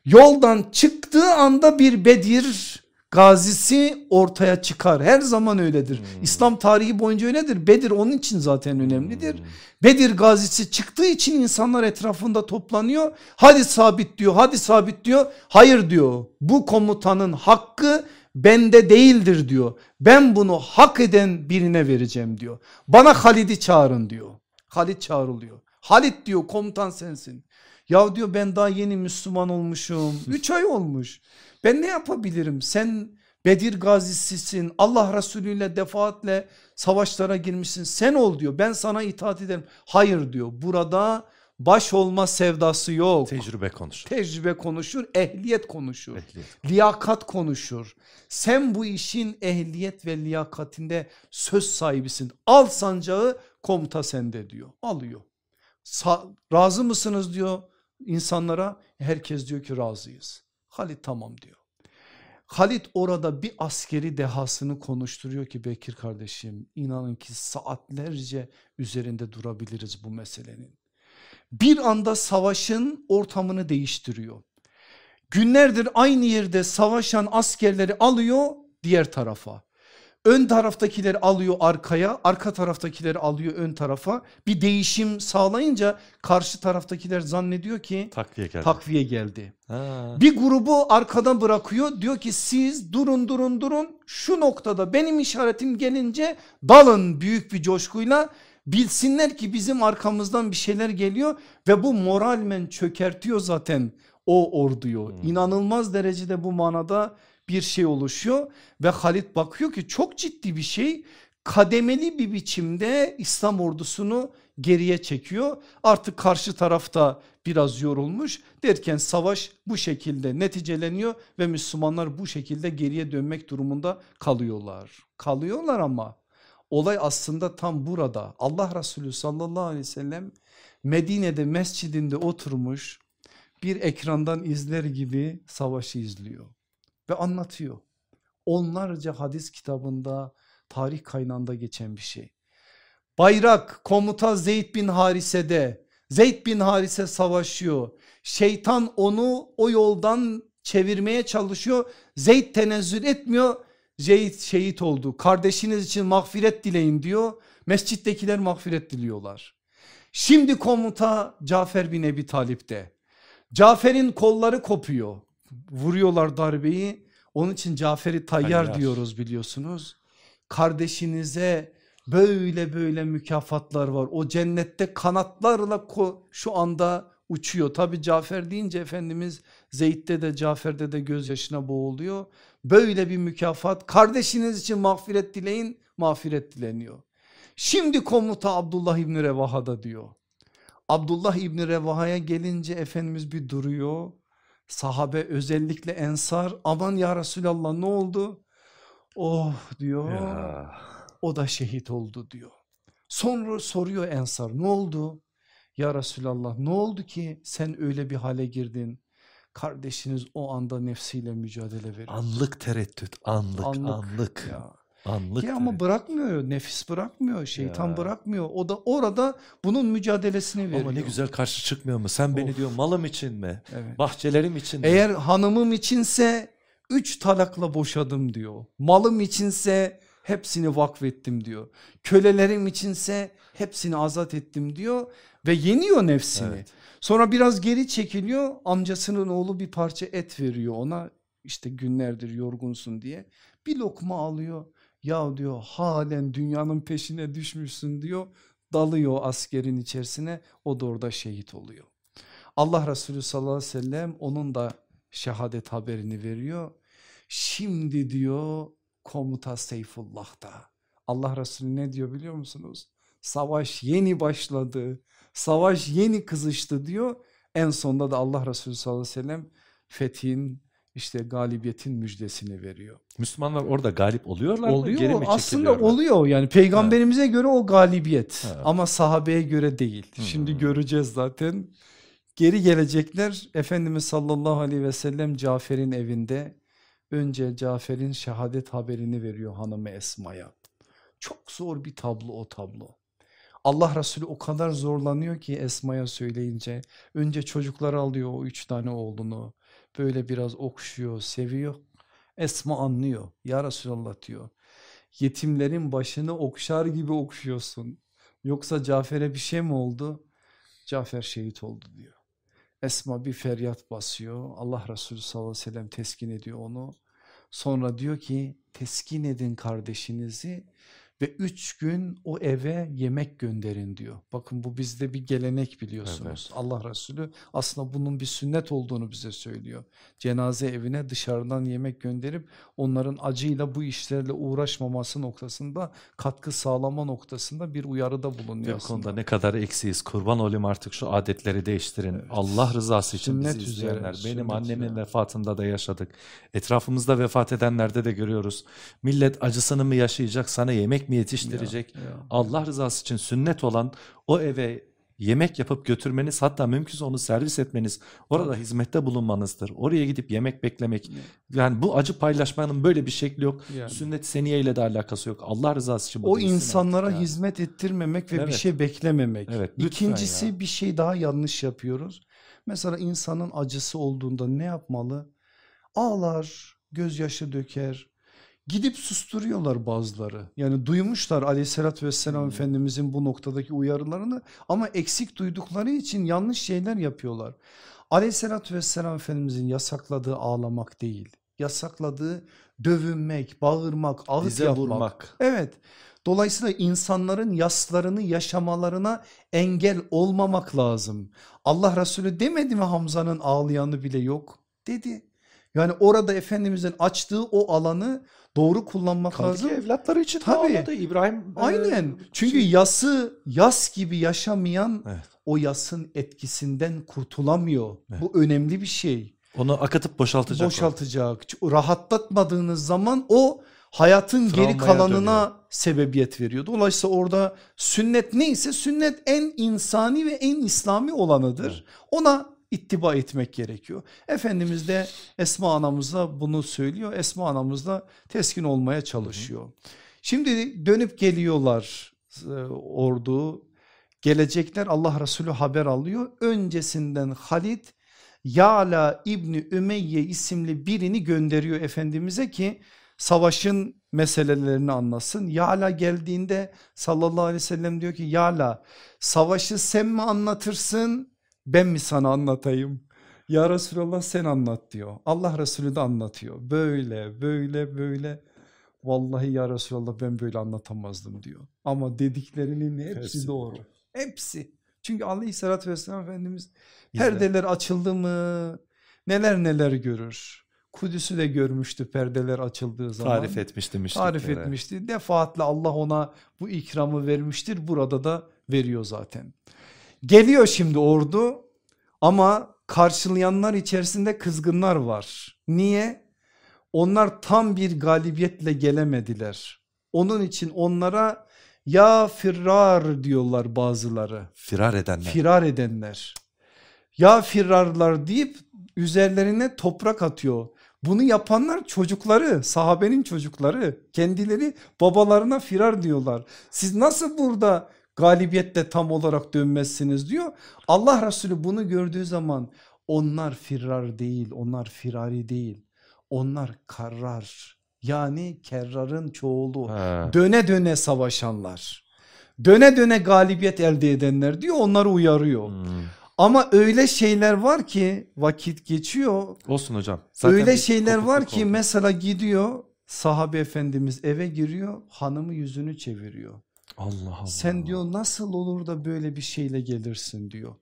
Yoldan çıktığı anda bir Bedir gazisi ortaya çıkar. Her zaman öyledir. Hmm. İslam tarihi boyunca öyledir. Bedir onun için zaten önemlidir. Hmm. Bedir gazisi çıktığı için insanlar etrafında toplanıyor. Hadi sabit diyor, hadi sabit diyor. Hayır diyor. Bu komutanın hakkı bende değildir diyor. Ben bunu hak eden birine vereceğim diyor. Bana Halid'i çağırın diyor. Halid çağrılıyor. Halid diyor komutan sensin. Ya diyor ben daha yeni Müslüman olmuşum. [laughs] Üç ay olmuş. Ben ne yapabilirim? Sen Bedir gazisisin. Allah Resulü ile defaatle savaşlara girmişsin. Sen ol diyor. Ben sana itaat ederim. Hayır diyor. Burada baş olma sevdası yok. Tecrübe konuşur. Tecrübe konuşur, ehliyet konuşur. Ehliyet. Liyakat konuşur. Sen bu işin ehliyet ve liyakatinde söz sahibisin. Al sancağı komuta sende diyor. Alıyor. Sa razı mısınız diyor insanlara herkes diyor ki razıyız. Halit tamam diyor. Halit orada bir askeri dehasını konuşturuyor ki Bekir kardeşim inanın ki saatlerce üzerinde durabiliriz bu meselenin. Bir anda savaşın ortamını değiştiriyor. Günlerdir aynı yerde savaşan askerleri alıyor diğer tarafa. Ön taraftakileri alıyor arkaya, arka taraftakileri alıyor ön tarafa. Bir değişim sağlayınca karşı taraftakiler zannediyor ki takviye geldi. Takviye geldi. Ha. Bir grubu arkadan bırakıyor. Diyor ki siz durun durun durun. Şu noktada benim işaretim gelince dalın büyük bir coşkuyla bilsinler ki bizim arkamızdan bir şeyler geliyor ve bu moralmen çökertiyor zaten o orduyu. Hmm. İnanılmaz derecede bu manada bir şey oluşuyor ve Halit bakıyor ki çok ciddi bir şey kademeli bir biçimde İslam ordusunu geriye çekiyor. Artık karşı tarafta biraz yorulmuş derken savaş bu şekilde neticeleniyor ve Müslümanlar bu şekilde geriye dönmek durumunda kalıyorlar. Kalıyorlar ama olay aslında tam burada Allah Resulü sallallahu aleyhi ve sellem Medine'de mescidinde oturmuş bir ekrandan izler gibi savaşı izliyor ve anlatıyor. Onlarca hadis kitabında tarih kaynağında geçen bir şey. Bayrak komuta Zeyd bin Harise'de Zeyd bin Harise savaşıyor. Şeytan onu o yoldan çevirmeye çalışıyor. Zeyd tenezzül etmiyor. Zeyd şehit oldu. Kardeşiniz için mağfiret dileyin diyor. Mescittekiler mağfiret diliyorlar. Şimdi komuta Cafer bin Ebi Talip'te. Cafer'in kolları kopuyor vuruyorlar darbeyi. Onun için Cafer'i tayyar Tayyar. diyoruz biliyorsunuz. Kardeşinize böyle böyle mükafatlar var. O cennette kanatlarla şu anda uçuyor. Tabi Cafer deyince Efendimiz Zeyd'de de Cafer'de de gözyaşına boğuluyor. Böyle bir mükafat kardeşiniz için mağfiret dileyin mağfiret dileniyor. Şimdi komuta Abdullah İbni Revaha'da diyor. Abdullah İbni Revaha'ya gelince Efendimiz bir duruyor sahabe özellikle ensar aman ya Resulallah ne oldu? Oh diyor ya. o da şehit oldu diyor. Sonra soruyor ensar ne oldu? Ya Resulallah ne oldu ki sen öyle bir hale girdin? Kardeşiniz o anda nefsiyle mücadele veriyor. Anlık tereddüt anlık anlık. anlık. Ya. Anlık. Ki ama bırakmıyor, nefis bırakmıyor, şeytan ya. bırakmıyor. O da orada bunun mücadelesini veriyor. Ama ne güzel karşı çıkmıyor mu? Sen of. beni diyor malım için mi? Evet. Bahçelerim için mi? Eğer hanımım içinse üç talakla boşadım diyor. Malım içinse hepsini vakfettim diyor. Kölelerim içinse hepsini azat ettim diyor ve yeniyor nefsini. Evet. Sonra biraz geri çekiliyor amcasının oğlu bir parça et veriyor ona işte günlerdir yorgunsun diye bir lokma alıyor. Ya diyor halen dünyanın peşine düşmüşsün diyor dalıyor askerin içerisine o da orada şehit oluyor. Allah Resulü sallallahu aleyhi ve sellem onun da şehadet haberini veriyor. Şimdi diyor komuta Seyfullah'ta. Allah Resulü ne diyor biliyor musunuz? Savaş yeni başladı. Savaş yeni kızıştı diyor. En sonunda da Allah Resulü sallallahu aleyhi ve sellem fethin işte galibiyetin müjdesini veriyor. Müslümanlar orada galip oluyorlar oluyor, mı? Geri mi aslında oluyor yani peygamberimize evet. göre o galibiyet evet. ama sahabeye göre değil. Hmm. Şimdi göreceğiz zaten. Geri gelecekler Efendimiz sallallahu aleyhi ve sellem Cafer'in evinde önce Cafer'in şehadet haberini veriyor hanımı Esma'ya. Çok zor bir tablo o tablo. Allah Resulü o kadar zorlanıyor ki Esma'ya söyleyince önce çocukları alıyor o üç tane oğlunu böyle biraz okşuyor seviyor. Esma anlıyor ya Resulallah diyor yetimlerin başını okşar gibi okşuyorsun yoksa Cafer'e bir şey mi oldu? Cafer şehit oldu diyor. Esma bir feryat basıyor. Allah Resulü sallallahu aleyhi ve sellem teskin ediyor onu. Sonra diyor ki teskin edin kardeşinizi ve üç gün o eve yemek gönderin diyor. Bakın bu bizde bir gelenek biliyorsunuz. Evet. Allah Resulü aslında bunun bir sünnet olduğunu bize söylüyor. Cenaze evine dışarıdan yemek gönderip onların acıyla bu işlerle uğraşmaması noktasında katkı sağlama noktasında bir uyarıda bulunuyor Bu konuda ne kadar eksiyiz kurban olayım artık şu adetleri değiştirin. Evet. Allah rızası için sünnet bizi izleyenler üzere, benim annemin üzere. vefatında da yaşadık. Etrafımızda vefat edenlerde de görüyoruz. Millet acısını mı yaşayacak sana yemek mi yetiştirecek? Ya, ya. Allah rızası için sünnet olan o eve yemek yapıp götürmeniz hatta mümkünse onu servis etmeniz orada Tabii. hizmette bulunmanızdır. Oraya gidip yemek beklemek yani bu acı paylaşmanın böyle bir şekli yok. Yani. Sünnet seniye ile de alakası yok. Allah rızası için. O insanlara yani. hizmet ettirmemek ve evet. bir şey beklememek. Evet, İkincisi ya. bir şey daha yanlış yapıyoruz. Mesela insanın acısı olduğunda ne yapmalı? Ağlar, gözyaşı döker, gidip susturuyorlar bazıları. Yani duymuşlar aleyhissalatü vesselam hmm. Efendimizin bu noktadaki uyarılarını ama eksik duydukları için yanlış şeyler yapıyorlar. Aleyhissalatü vesselam Efendimizin yasakladığı ağlamak değil. Yasakladığı dövünmek, bağırmak, ağıt Bize yapmak. Vurmak. Evet. Dolayısıyla insanların yaslarını yaşamalarına engel olmamak lazım. Allah Resulü demedi mi Hamza'nın ağlayanı bile yok? Dedi. Yani orada Efendimizin açtığı o alanı doğru kullanmak Kaldı lazım. evlatları için Tabii. da İbrahim. E, Aynen. E, Çünkü şey... yası yas gibi yaşamayan evet. o yasın etkisinden kurtulamıyor. Evet. Bu önemli bir şey. Onu akıtıp boşaltacak. Boşaltacak. O. Rahatlatmadığınız zaman o hayatın Travmaya geri kalanına dönüyor. sebebiyet veriyor. Dolayısıyla orada sünnet neyse sünnet en insani ve en İslami olanıdır. Evet. Ona ittiba etmek gerekiyor. Efendimiz de Esma anamıza bunu söylüyor. Esma anamız da teskin olmaya çalışıyor. Şimdi dönüp geliyorlar e, ordu. Gelecekler Allah Resulü haber alıyor. Öncesinden Halid Yala İbni Ümeyye isimli birini gönderiyor Efendimiz'e ki savaşın meselelerini anlasın. Yala geldiğinde sallallahu aleyhi ve sellem diyor ki Yala savaşı sen mi anlatırsın ben mi sana anlatayım? Ya Resulallah sen anlat diyor. Allah Resulü de anlatıyor. Böyle böyle böyle. Vallahi ya Resulallah ben böyle anlatamazdım diyor. Ama dediklerinin hepsi, hepsi doğru. Hepsi. Çünkü aleyhissalatü vesselam Efendimiz perdeler açıldı mı neler neler görür. Kudüs'ü de görmüştü perdeler açıldığı zaman. Tarif etmişti Tarif etmişti. Defaatle Allah ona bu ikramı vermiştir. Burada da veriyor zaten. Geliyor şimdi ordu ama karşılayanlar içerisinde kızgınlar var. Niye? Onlar tam bir galibiyetle gelemediler. Onun için onlara ya firrar diyorlar bazıları. Firar edenler. Firar edenler. Ya firarlar deyip üzerlerine toprak atıyor. Bunu yapanlar çocukları, sahabenin çocukları. Kendileri babalarına firar diyorlar. Siz nasıl burada galibiyette tam olarak dönmezsiniz diyor. Allah Resulü bunu gördüğü zaman onlar firar değil, onlar firari değil. Onlar karrar. Yani kerrarın çoğulu. Ha. Döne döne savaşanlar. Döne döne galibiyet elde edenler diyor onları uyarıyor. Hmm. Ama öyle şeyler var ki vakit geçiyor. Olsun hocam. Zaten öyle şeyler var ki oldu. mesela gidiyor sahabe efendimiz eve giriyor hanımı yüzünü çeviriyor. Allah Allah. Sen diyor nasıl olur da böyle bir şeyle gelirsin diyor.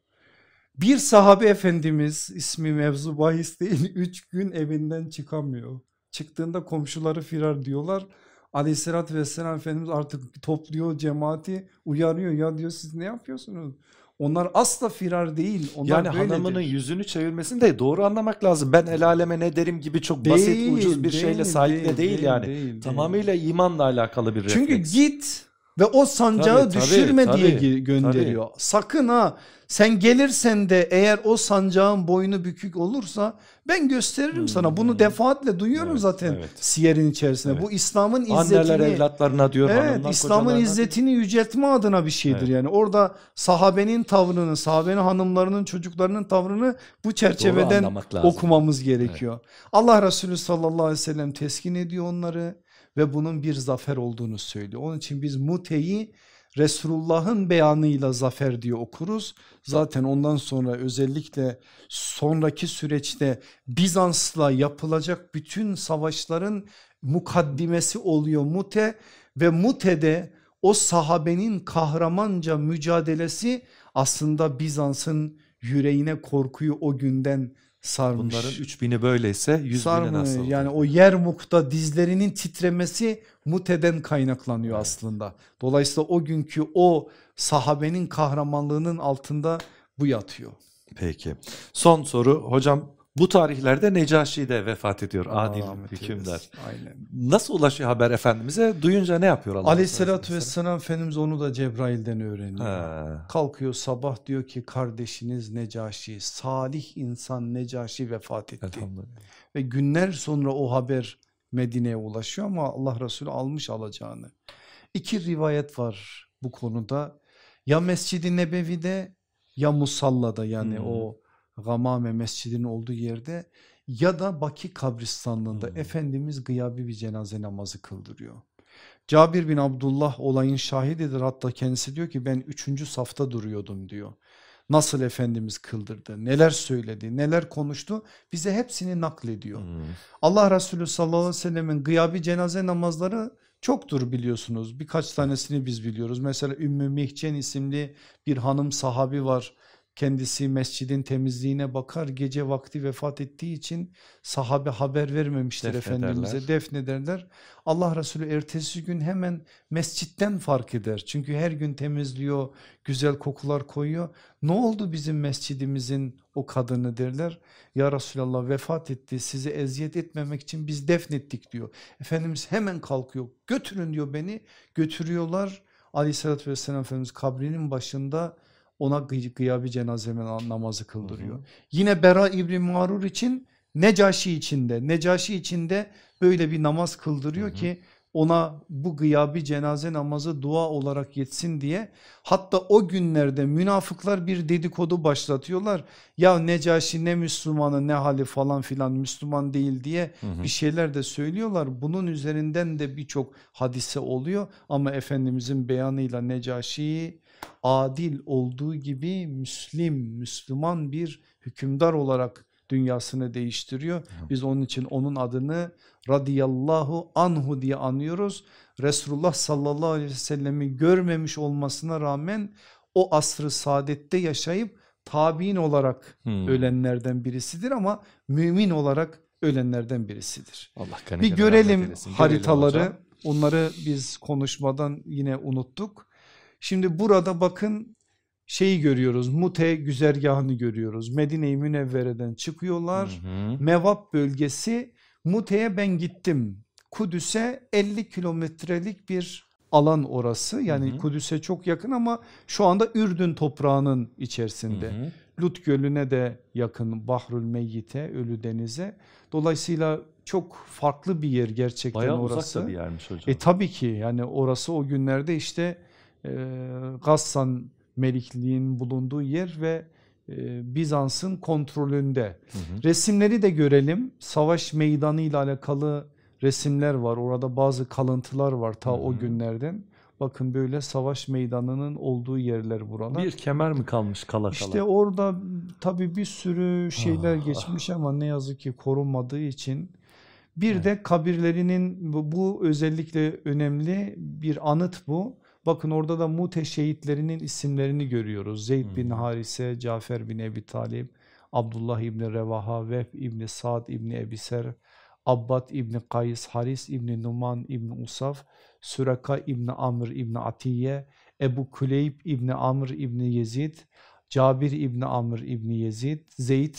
Bir sahabe efendimiz ismi mevzu bahis değil [laughs] 3 gün evinden çıkamıyor. Çıktığında komşuları firar diyorlar. Aleyhissalatü vesselam Efendimiz artık topluyor cemaati uyarıyor ya diyor siz ne yapıyorsunuz? Onlar asla firar değil. Onlar yani böyledir. hanımının yüzünü çevirmesini de doğru anlamak lazım. Ben el aleme ne derim gibi çok basit Değil, ucuz bir şeyle değil, sahiple değil, değil, yani. değil, değil. Tamamıyla imanla alakalı bir Çünkü refleks. git ve o sancağı Tabii, tabii, düşürme tabii, diye gi- gönderiyor. Sakın ha sen gelirsen de eğer o sancağın boynu bükük olursa ben gösteririm sana. Bunu defaatle duyuyorum Evet, zaten evet. siyerin içerisinde. Evet. Bu İslam'ın Anneler izzetini evlatlarına diyor Evet İslam'ın izzetini yüceltme adına bir şeydir Evet. yani. Orada sahabenin tavrını, sahabenin hanımlarının, çocuklarının tavrını bu çerçeveden okumamız gerekiyor. Allah Resulü sallallahu aleyhi ve sellem teskin ediyor onları ve bunun bir zafer olduğunu söylüyor. Onun için biz muteyi Resulullah'ın beyanıyla zafer diye okuruz. Zaten ondan sonra özellikle sonraki süreçte Bizans'la yapılacak bütün savaşların mukaddimesi oluyor Mute ve Mute'de o sahabenin kahramanca mücadelesi aslında Bizans'ın yüreğine korkuyu o günden sarmış. Bunların 3000'i böyleyse 100 bini Sarmıyor. nasıl? Yani o Yermuk'ta dizlerinin titremesi Mute'den kaynaklanıyor aslında. Dolayısıyla o günkü o sahabenin kahramanlığının altında bu yatıyor. Peki. Son soru hocam bu tarihlerde Necaşi de vefat ediyor adil Allah rahmet hükümdar. Aynen. Nasıl ulaşıyor haber efendimize? Duyunca ne yapıyor Allah Aleyhissalatü Resulü? vesselam Efendimiz onu da Cebrail'den öğreniyor. Ha. Kalkıyor sabah diyor ki kardeşiniz Necaşi, salih insan Necaşi vefat etti. Ve günler sonra o haber Medine'ye ulaşıyor ama Allah Resulü almış alacağını. İki rivayet var bu konuda. Ya Mescid-i Nebevi'de ya Musalla'da yani Hmm. o Gamame Mescidinin olduğu yerde ya da Baki kabristanlığında Hmm. Efendimiz gıyabi bir cenaze namazı kıldırıyor. Cabir bin Abdullah olayın şahididir hatta kendisi diyor ki ben üçüncü safta duruyordum diyor. Nasıl Efendimiz kıldırdı, neler söyledi, neler konuştu bize hepsini naklediyor. Hmm. Allah Resulü sallallahu aleyhi ve sellemin gıyabi cenaze namazları çoktur biliyorsunuz. Birkaç tanesini biz biliyoruz. Mesela Ümmü Mihcen isimli bir hanım sahabi var. Kendisi mescidin temizliğine bakar gece vakti vefat ettiği için sahabe haber vermemişler Defnederler. Efendimiz'e defnederler. Allah Resulü ertesi gün hemen mescitten fark eder. Çünkü her gün temizliyor güzel kokular koyuyor. Ne oldu bizim mescidimizin o kadını derler. Ya Resulallah vefat etti sizi eziyet etmemek için biz defnettik diyor. Efendimiz hemen kalkıyor götürün diyor beni götürüyorlar. Aleyhissalatü vesselam Efendimiz kabrinin başında ona gıy gıyabi cenaze namazı kıldırıyor. Hı hı. Yine Bera İbni Marur için Necaşi içinde Necaşi içinde böyle bir namaz kıldırıyor Hı hı. ki ona bu gıyabi cenaze namazı dua olarak yetsin diye hatta o günlerde münafıklar bir dedikodu başlatıyorlar ya Necaşi ne Müslümanı ne hali falan filan Müslüman değil diye Hı hı. bir şeyler de söylüyorlar bunun üzerinden de birçok hadise oluyor ama Efendimizin beyanıyla Necaşi adil olduğu gibi Müslim Müslüman bir hükümdar olarak dünyasını değiştiriyor. Biz onun için onun adını radıyallahu anhu diye anıyoruz. Resulullah sallallahu aleyhi ve sellemi görmemiş olmasına rağmen o asrı saadette yaşayıp tabi'in olarak Hmm. ölenlerden birisidir ama mümin olarak ölenlerden birisidir. Allah Bir görelim haritaları. Onları biz konuşmadan yine unuttuk. Şimdi burada bakın şeyi görüyoruz. Mute güzergahını görüyoruz. Medine-i Münevvere'den çıkıyorlar. Hı hı. Mevap bölgesi Mute'ye ben gittim. Kudüs'e 50 kilometrelik bir alan orası. Yani. Kudüs'e çok yakın ama şu anda Ürdün toprağının içerisinde. Hı hı. Lut Gölü'ne de yakın Bahrül Meyyit'e, Ölü Deniz'e. Dolayısıyla çok farklı bir yer gerçekten Bayağı orası. uzakta bir yermiş hocam. E tabii ki yani orası o günlerde işte Gassan Melikliğin bulunduğu yer ve e, Bizans'ın kontrolünde. Hı hı. Resimleri de görelim. Savaş meydanı ile alakalı resimler var. Orada bazı kalıntılar var ta Hı o hı. günlerden. Bakın böyle savaş meydanının olduğu yerler buralar. Bir kemer mi kalmış kala kala? İşte orada tabii bir sürü şeyler Ah, geçmiş ama ne yazık ki korunmadığı için bir de kabirlerinin bu, bu özellikle önemli bir anıt bu. Bakın orada da Mute şehitlerinin isimlerini görüyoruz. Zeyd bin. Harise, Cafer bin Ebi Talib, Abdullah İbni Revaha, Vehb İbni Sa'd İbni Ebi Ser, Abbad İbni Kays, Haris İbni Numan İbni Usaf, Süraka İbni Amr İbni Atiye, Ebu Kuleyb İbni Amr İbni Yezid, Cabir İbni Amr İbni Yezid, Zeyd,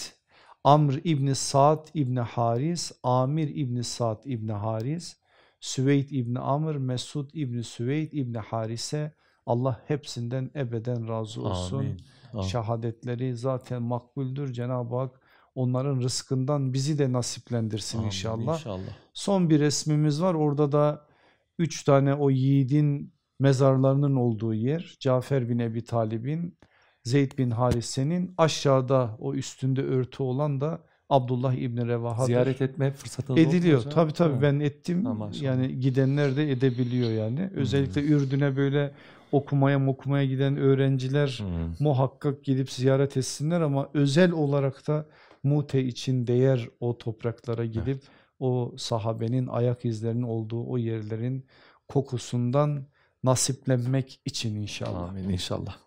Amr İbni Sa'd İbni Haris, Amir İbni Sa'd İbni Haris, Süveyd İbni Amr, Mesud İbni Süveyd İbni Harise, Allah hepsinden ebeden razı olsun. Amin. Amin. Şehadetleri zaten makbuldür Cenab-ı Hak onların rızkından bizi de nasiplendirsin Amin, inşallah. İnşallah. Son bir resmimiz var. Orada da üç tane o yiğidin mezarlarının olduğu yer. Cafer bin Ebi Talib'in, Zeyd bin Harise'nin aşağıda o üstünde örtü olan da Abdullah İbni Revaha'dır. Ziyaret etme fırsatınız Ediliyor. hocam? Tabii tabii Ha. ben ettim. Ha, maşallah. yani gidenler de edebiliyor yani. Özellikle Ürdün'e böyle okumaya okumaya giden öğrenciler Hı. muhakkak gidip ziyaret etsinler ama özel olarak da Mute için değer o topraklara gidip o sahabenin ayak izlerinin olduğu o yerlerin kokusundan nasiplenmek için inşallah. Amin inşallah.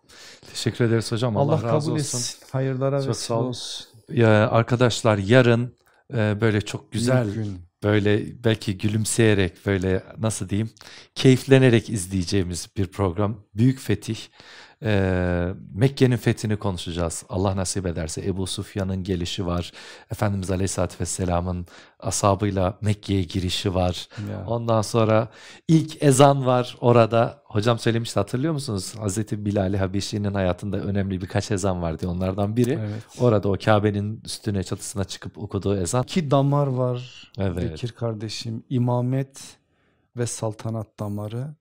Teşekkür ederiz hocam. Allah, Allah, razı kabul olsun. etsin. Hayırlara vesile olsun. Ya, arkadaşlar yarın e, böyle çok güzel gün. böyle belki gülümseyerek böyle nasıl diyeyim keyiflenerek izleyeceğimiz bir program. Büyük Fetih. Ee, Mekke'nin fethini konuşacağız. Allah nasip ederse Ebu Sufyan'ın gelişi var. Efendimiz Aleyhisselatü Vesselam'ın ashabıyla Mekke'ye girişi var. Ya. Ondan sonra ilk ezan var orada. Hocam söylemişti hatırlıyor musunuz? Hazreti Bilal Habeşi'nin hayatında önemli birkaç ezan vardı. Onlardan biri. Evet. Orada o Kabe'nin üstüne çatısına çıkıp okuduğu ezan. İki damar var Evet. Bekir kardeşim. İmamet ve saltanat damarı.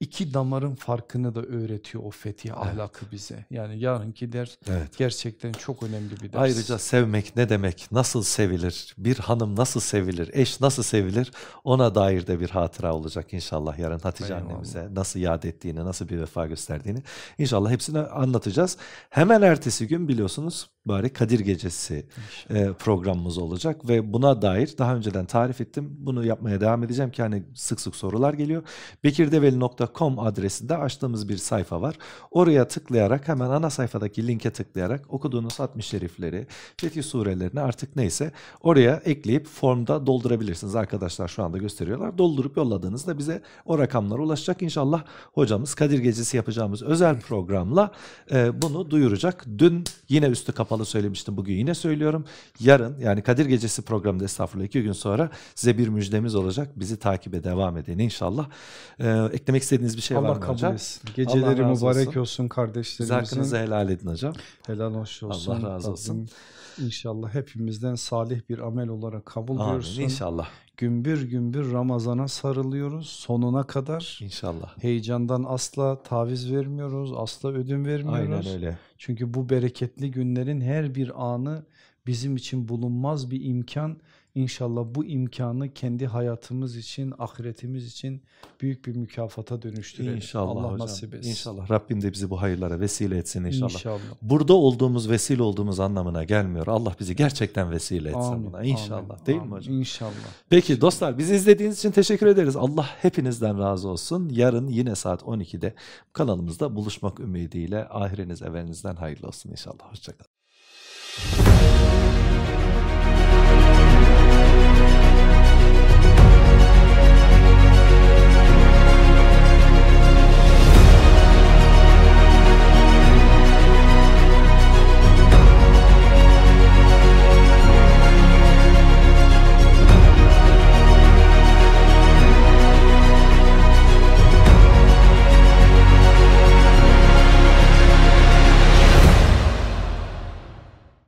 İki damarın farkını da öğretiyor o fetih ahlakı bize. Yani yarınki ders Evet. gerçekten çok önemli bir ders. Ayrıca sevmek ne demek, nasıl sevilir, bir hanım nasıl sevilir, eş nasıl sevilir ona dair de bir hatıra olacak inşallah yarın Hatice Eyvallah. annemize nasıl yad ettiğini, nasıl bir vefa gösterdiğini inşallah hepsini anlatacağız. Hemen ertesi gün biliyorsunuz bari Kadir Gecesi e, programımız olacak ve buna dair daha önceden tarif ettim. Bunu yapmaya devam edeceğim ki hani sık sık sorular geliyor. bekirdeveli.com adresinde açtığımız bir sayfa var. Oraya tıklayarak hemen ana sayfadaki linke tıklayarak okuduğunuz hatmi şerifleri, fetih surelerini artık neyse oraya ekleyip formda doldurabilirsiniz. Arkadaşlar şu anda gösteriyorlar. Doldurup yolladığınızda bize o rakamlar ulaşacak. İnşallah hocamız Kadir Gecesi yapacağımız özel programla e, bunu duyuracak. Dün yine üstü kapalı söylemiştim. Bugün yine söylüyorum. Yarın yani Kadir Gecesi programında estağfurullah iki gün sonra size bir müjdemiz olacak. Bizi takibe devam edin inşallah. E, eklemek istediğiniz bir şey var Allah mı kabul hocam? etsin. Geceleri razı mübarek olsun. olsun, kardeşlerimizin. hakkınızı helal edin hocam. Helal hoş olsun. Allah razı olsun. Rabbim İnşallah hepimizden salih bir amel olarak kabul Amin buyursun. inşallah. Gümbür gümbür Ramazan'a sarılıyoruz sonuna kadar. İnşallah. Heyecandan asla taviz vermiyoruz, asla ödün vermiyoruz. Aynen öyle. Çünkü bu bereketli günlerin her bir anı bizim için bulunmaz bir imkan. İnşallah bu imkanı kendi hayatımız için, ahiretimiz için büyük bir mükafata dönüştürelim. İnşallah Allah hocam. nasip etsin. İnşallah. Rabbim de bizi bu hayırlara vesile etsin inşallah. İnşallah. Burada olduğumuz vesile olduğumuz anlamına gelmiyor. Allah bizi gerçekten vesile etsin Amin, buna. İnşallah. amin, Değil amin. mi hocam? İnşallah. Peki dostlar bizi izlediğiniz için teşekkür ederiz. Allah hepinizden razı olsun. Yarın yine saat 12'de kanalımızda buluşmak ümidiyle ahiriniz evinizden hayırlı olsun inşallah. Hoşçakalın.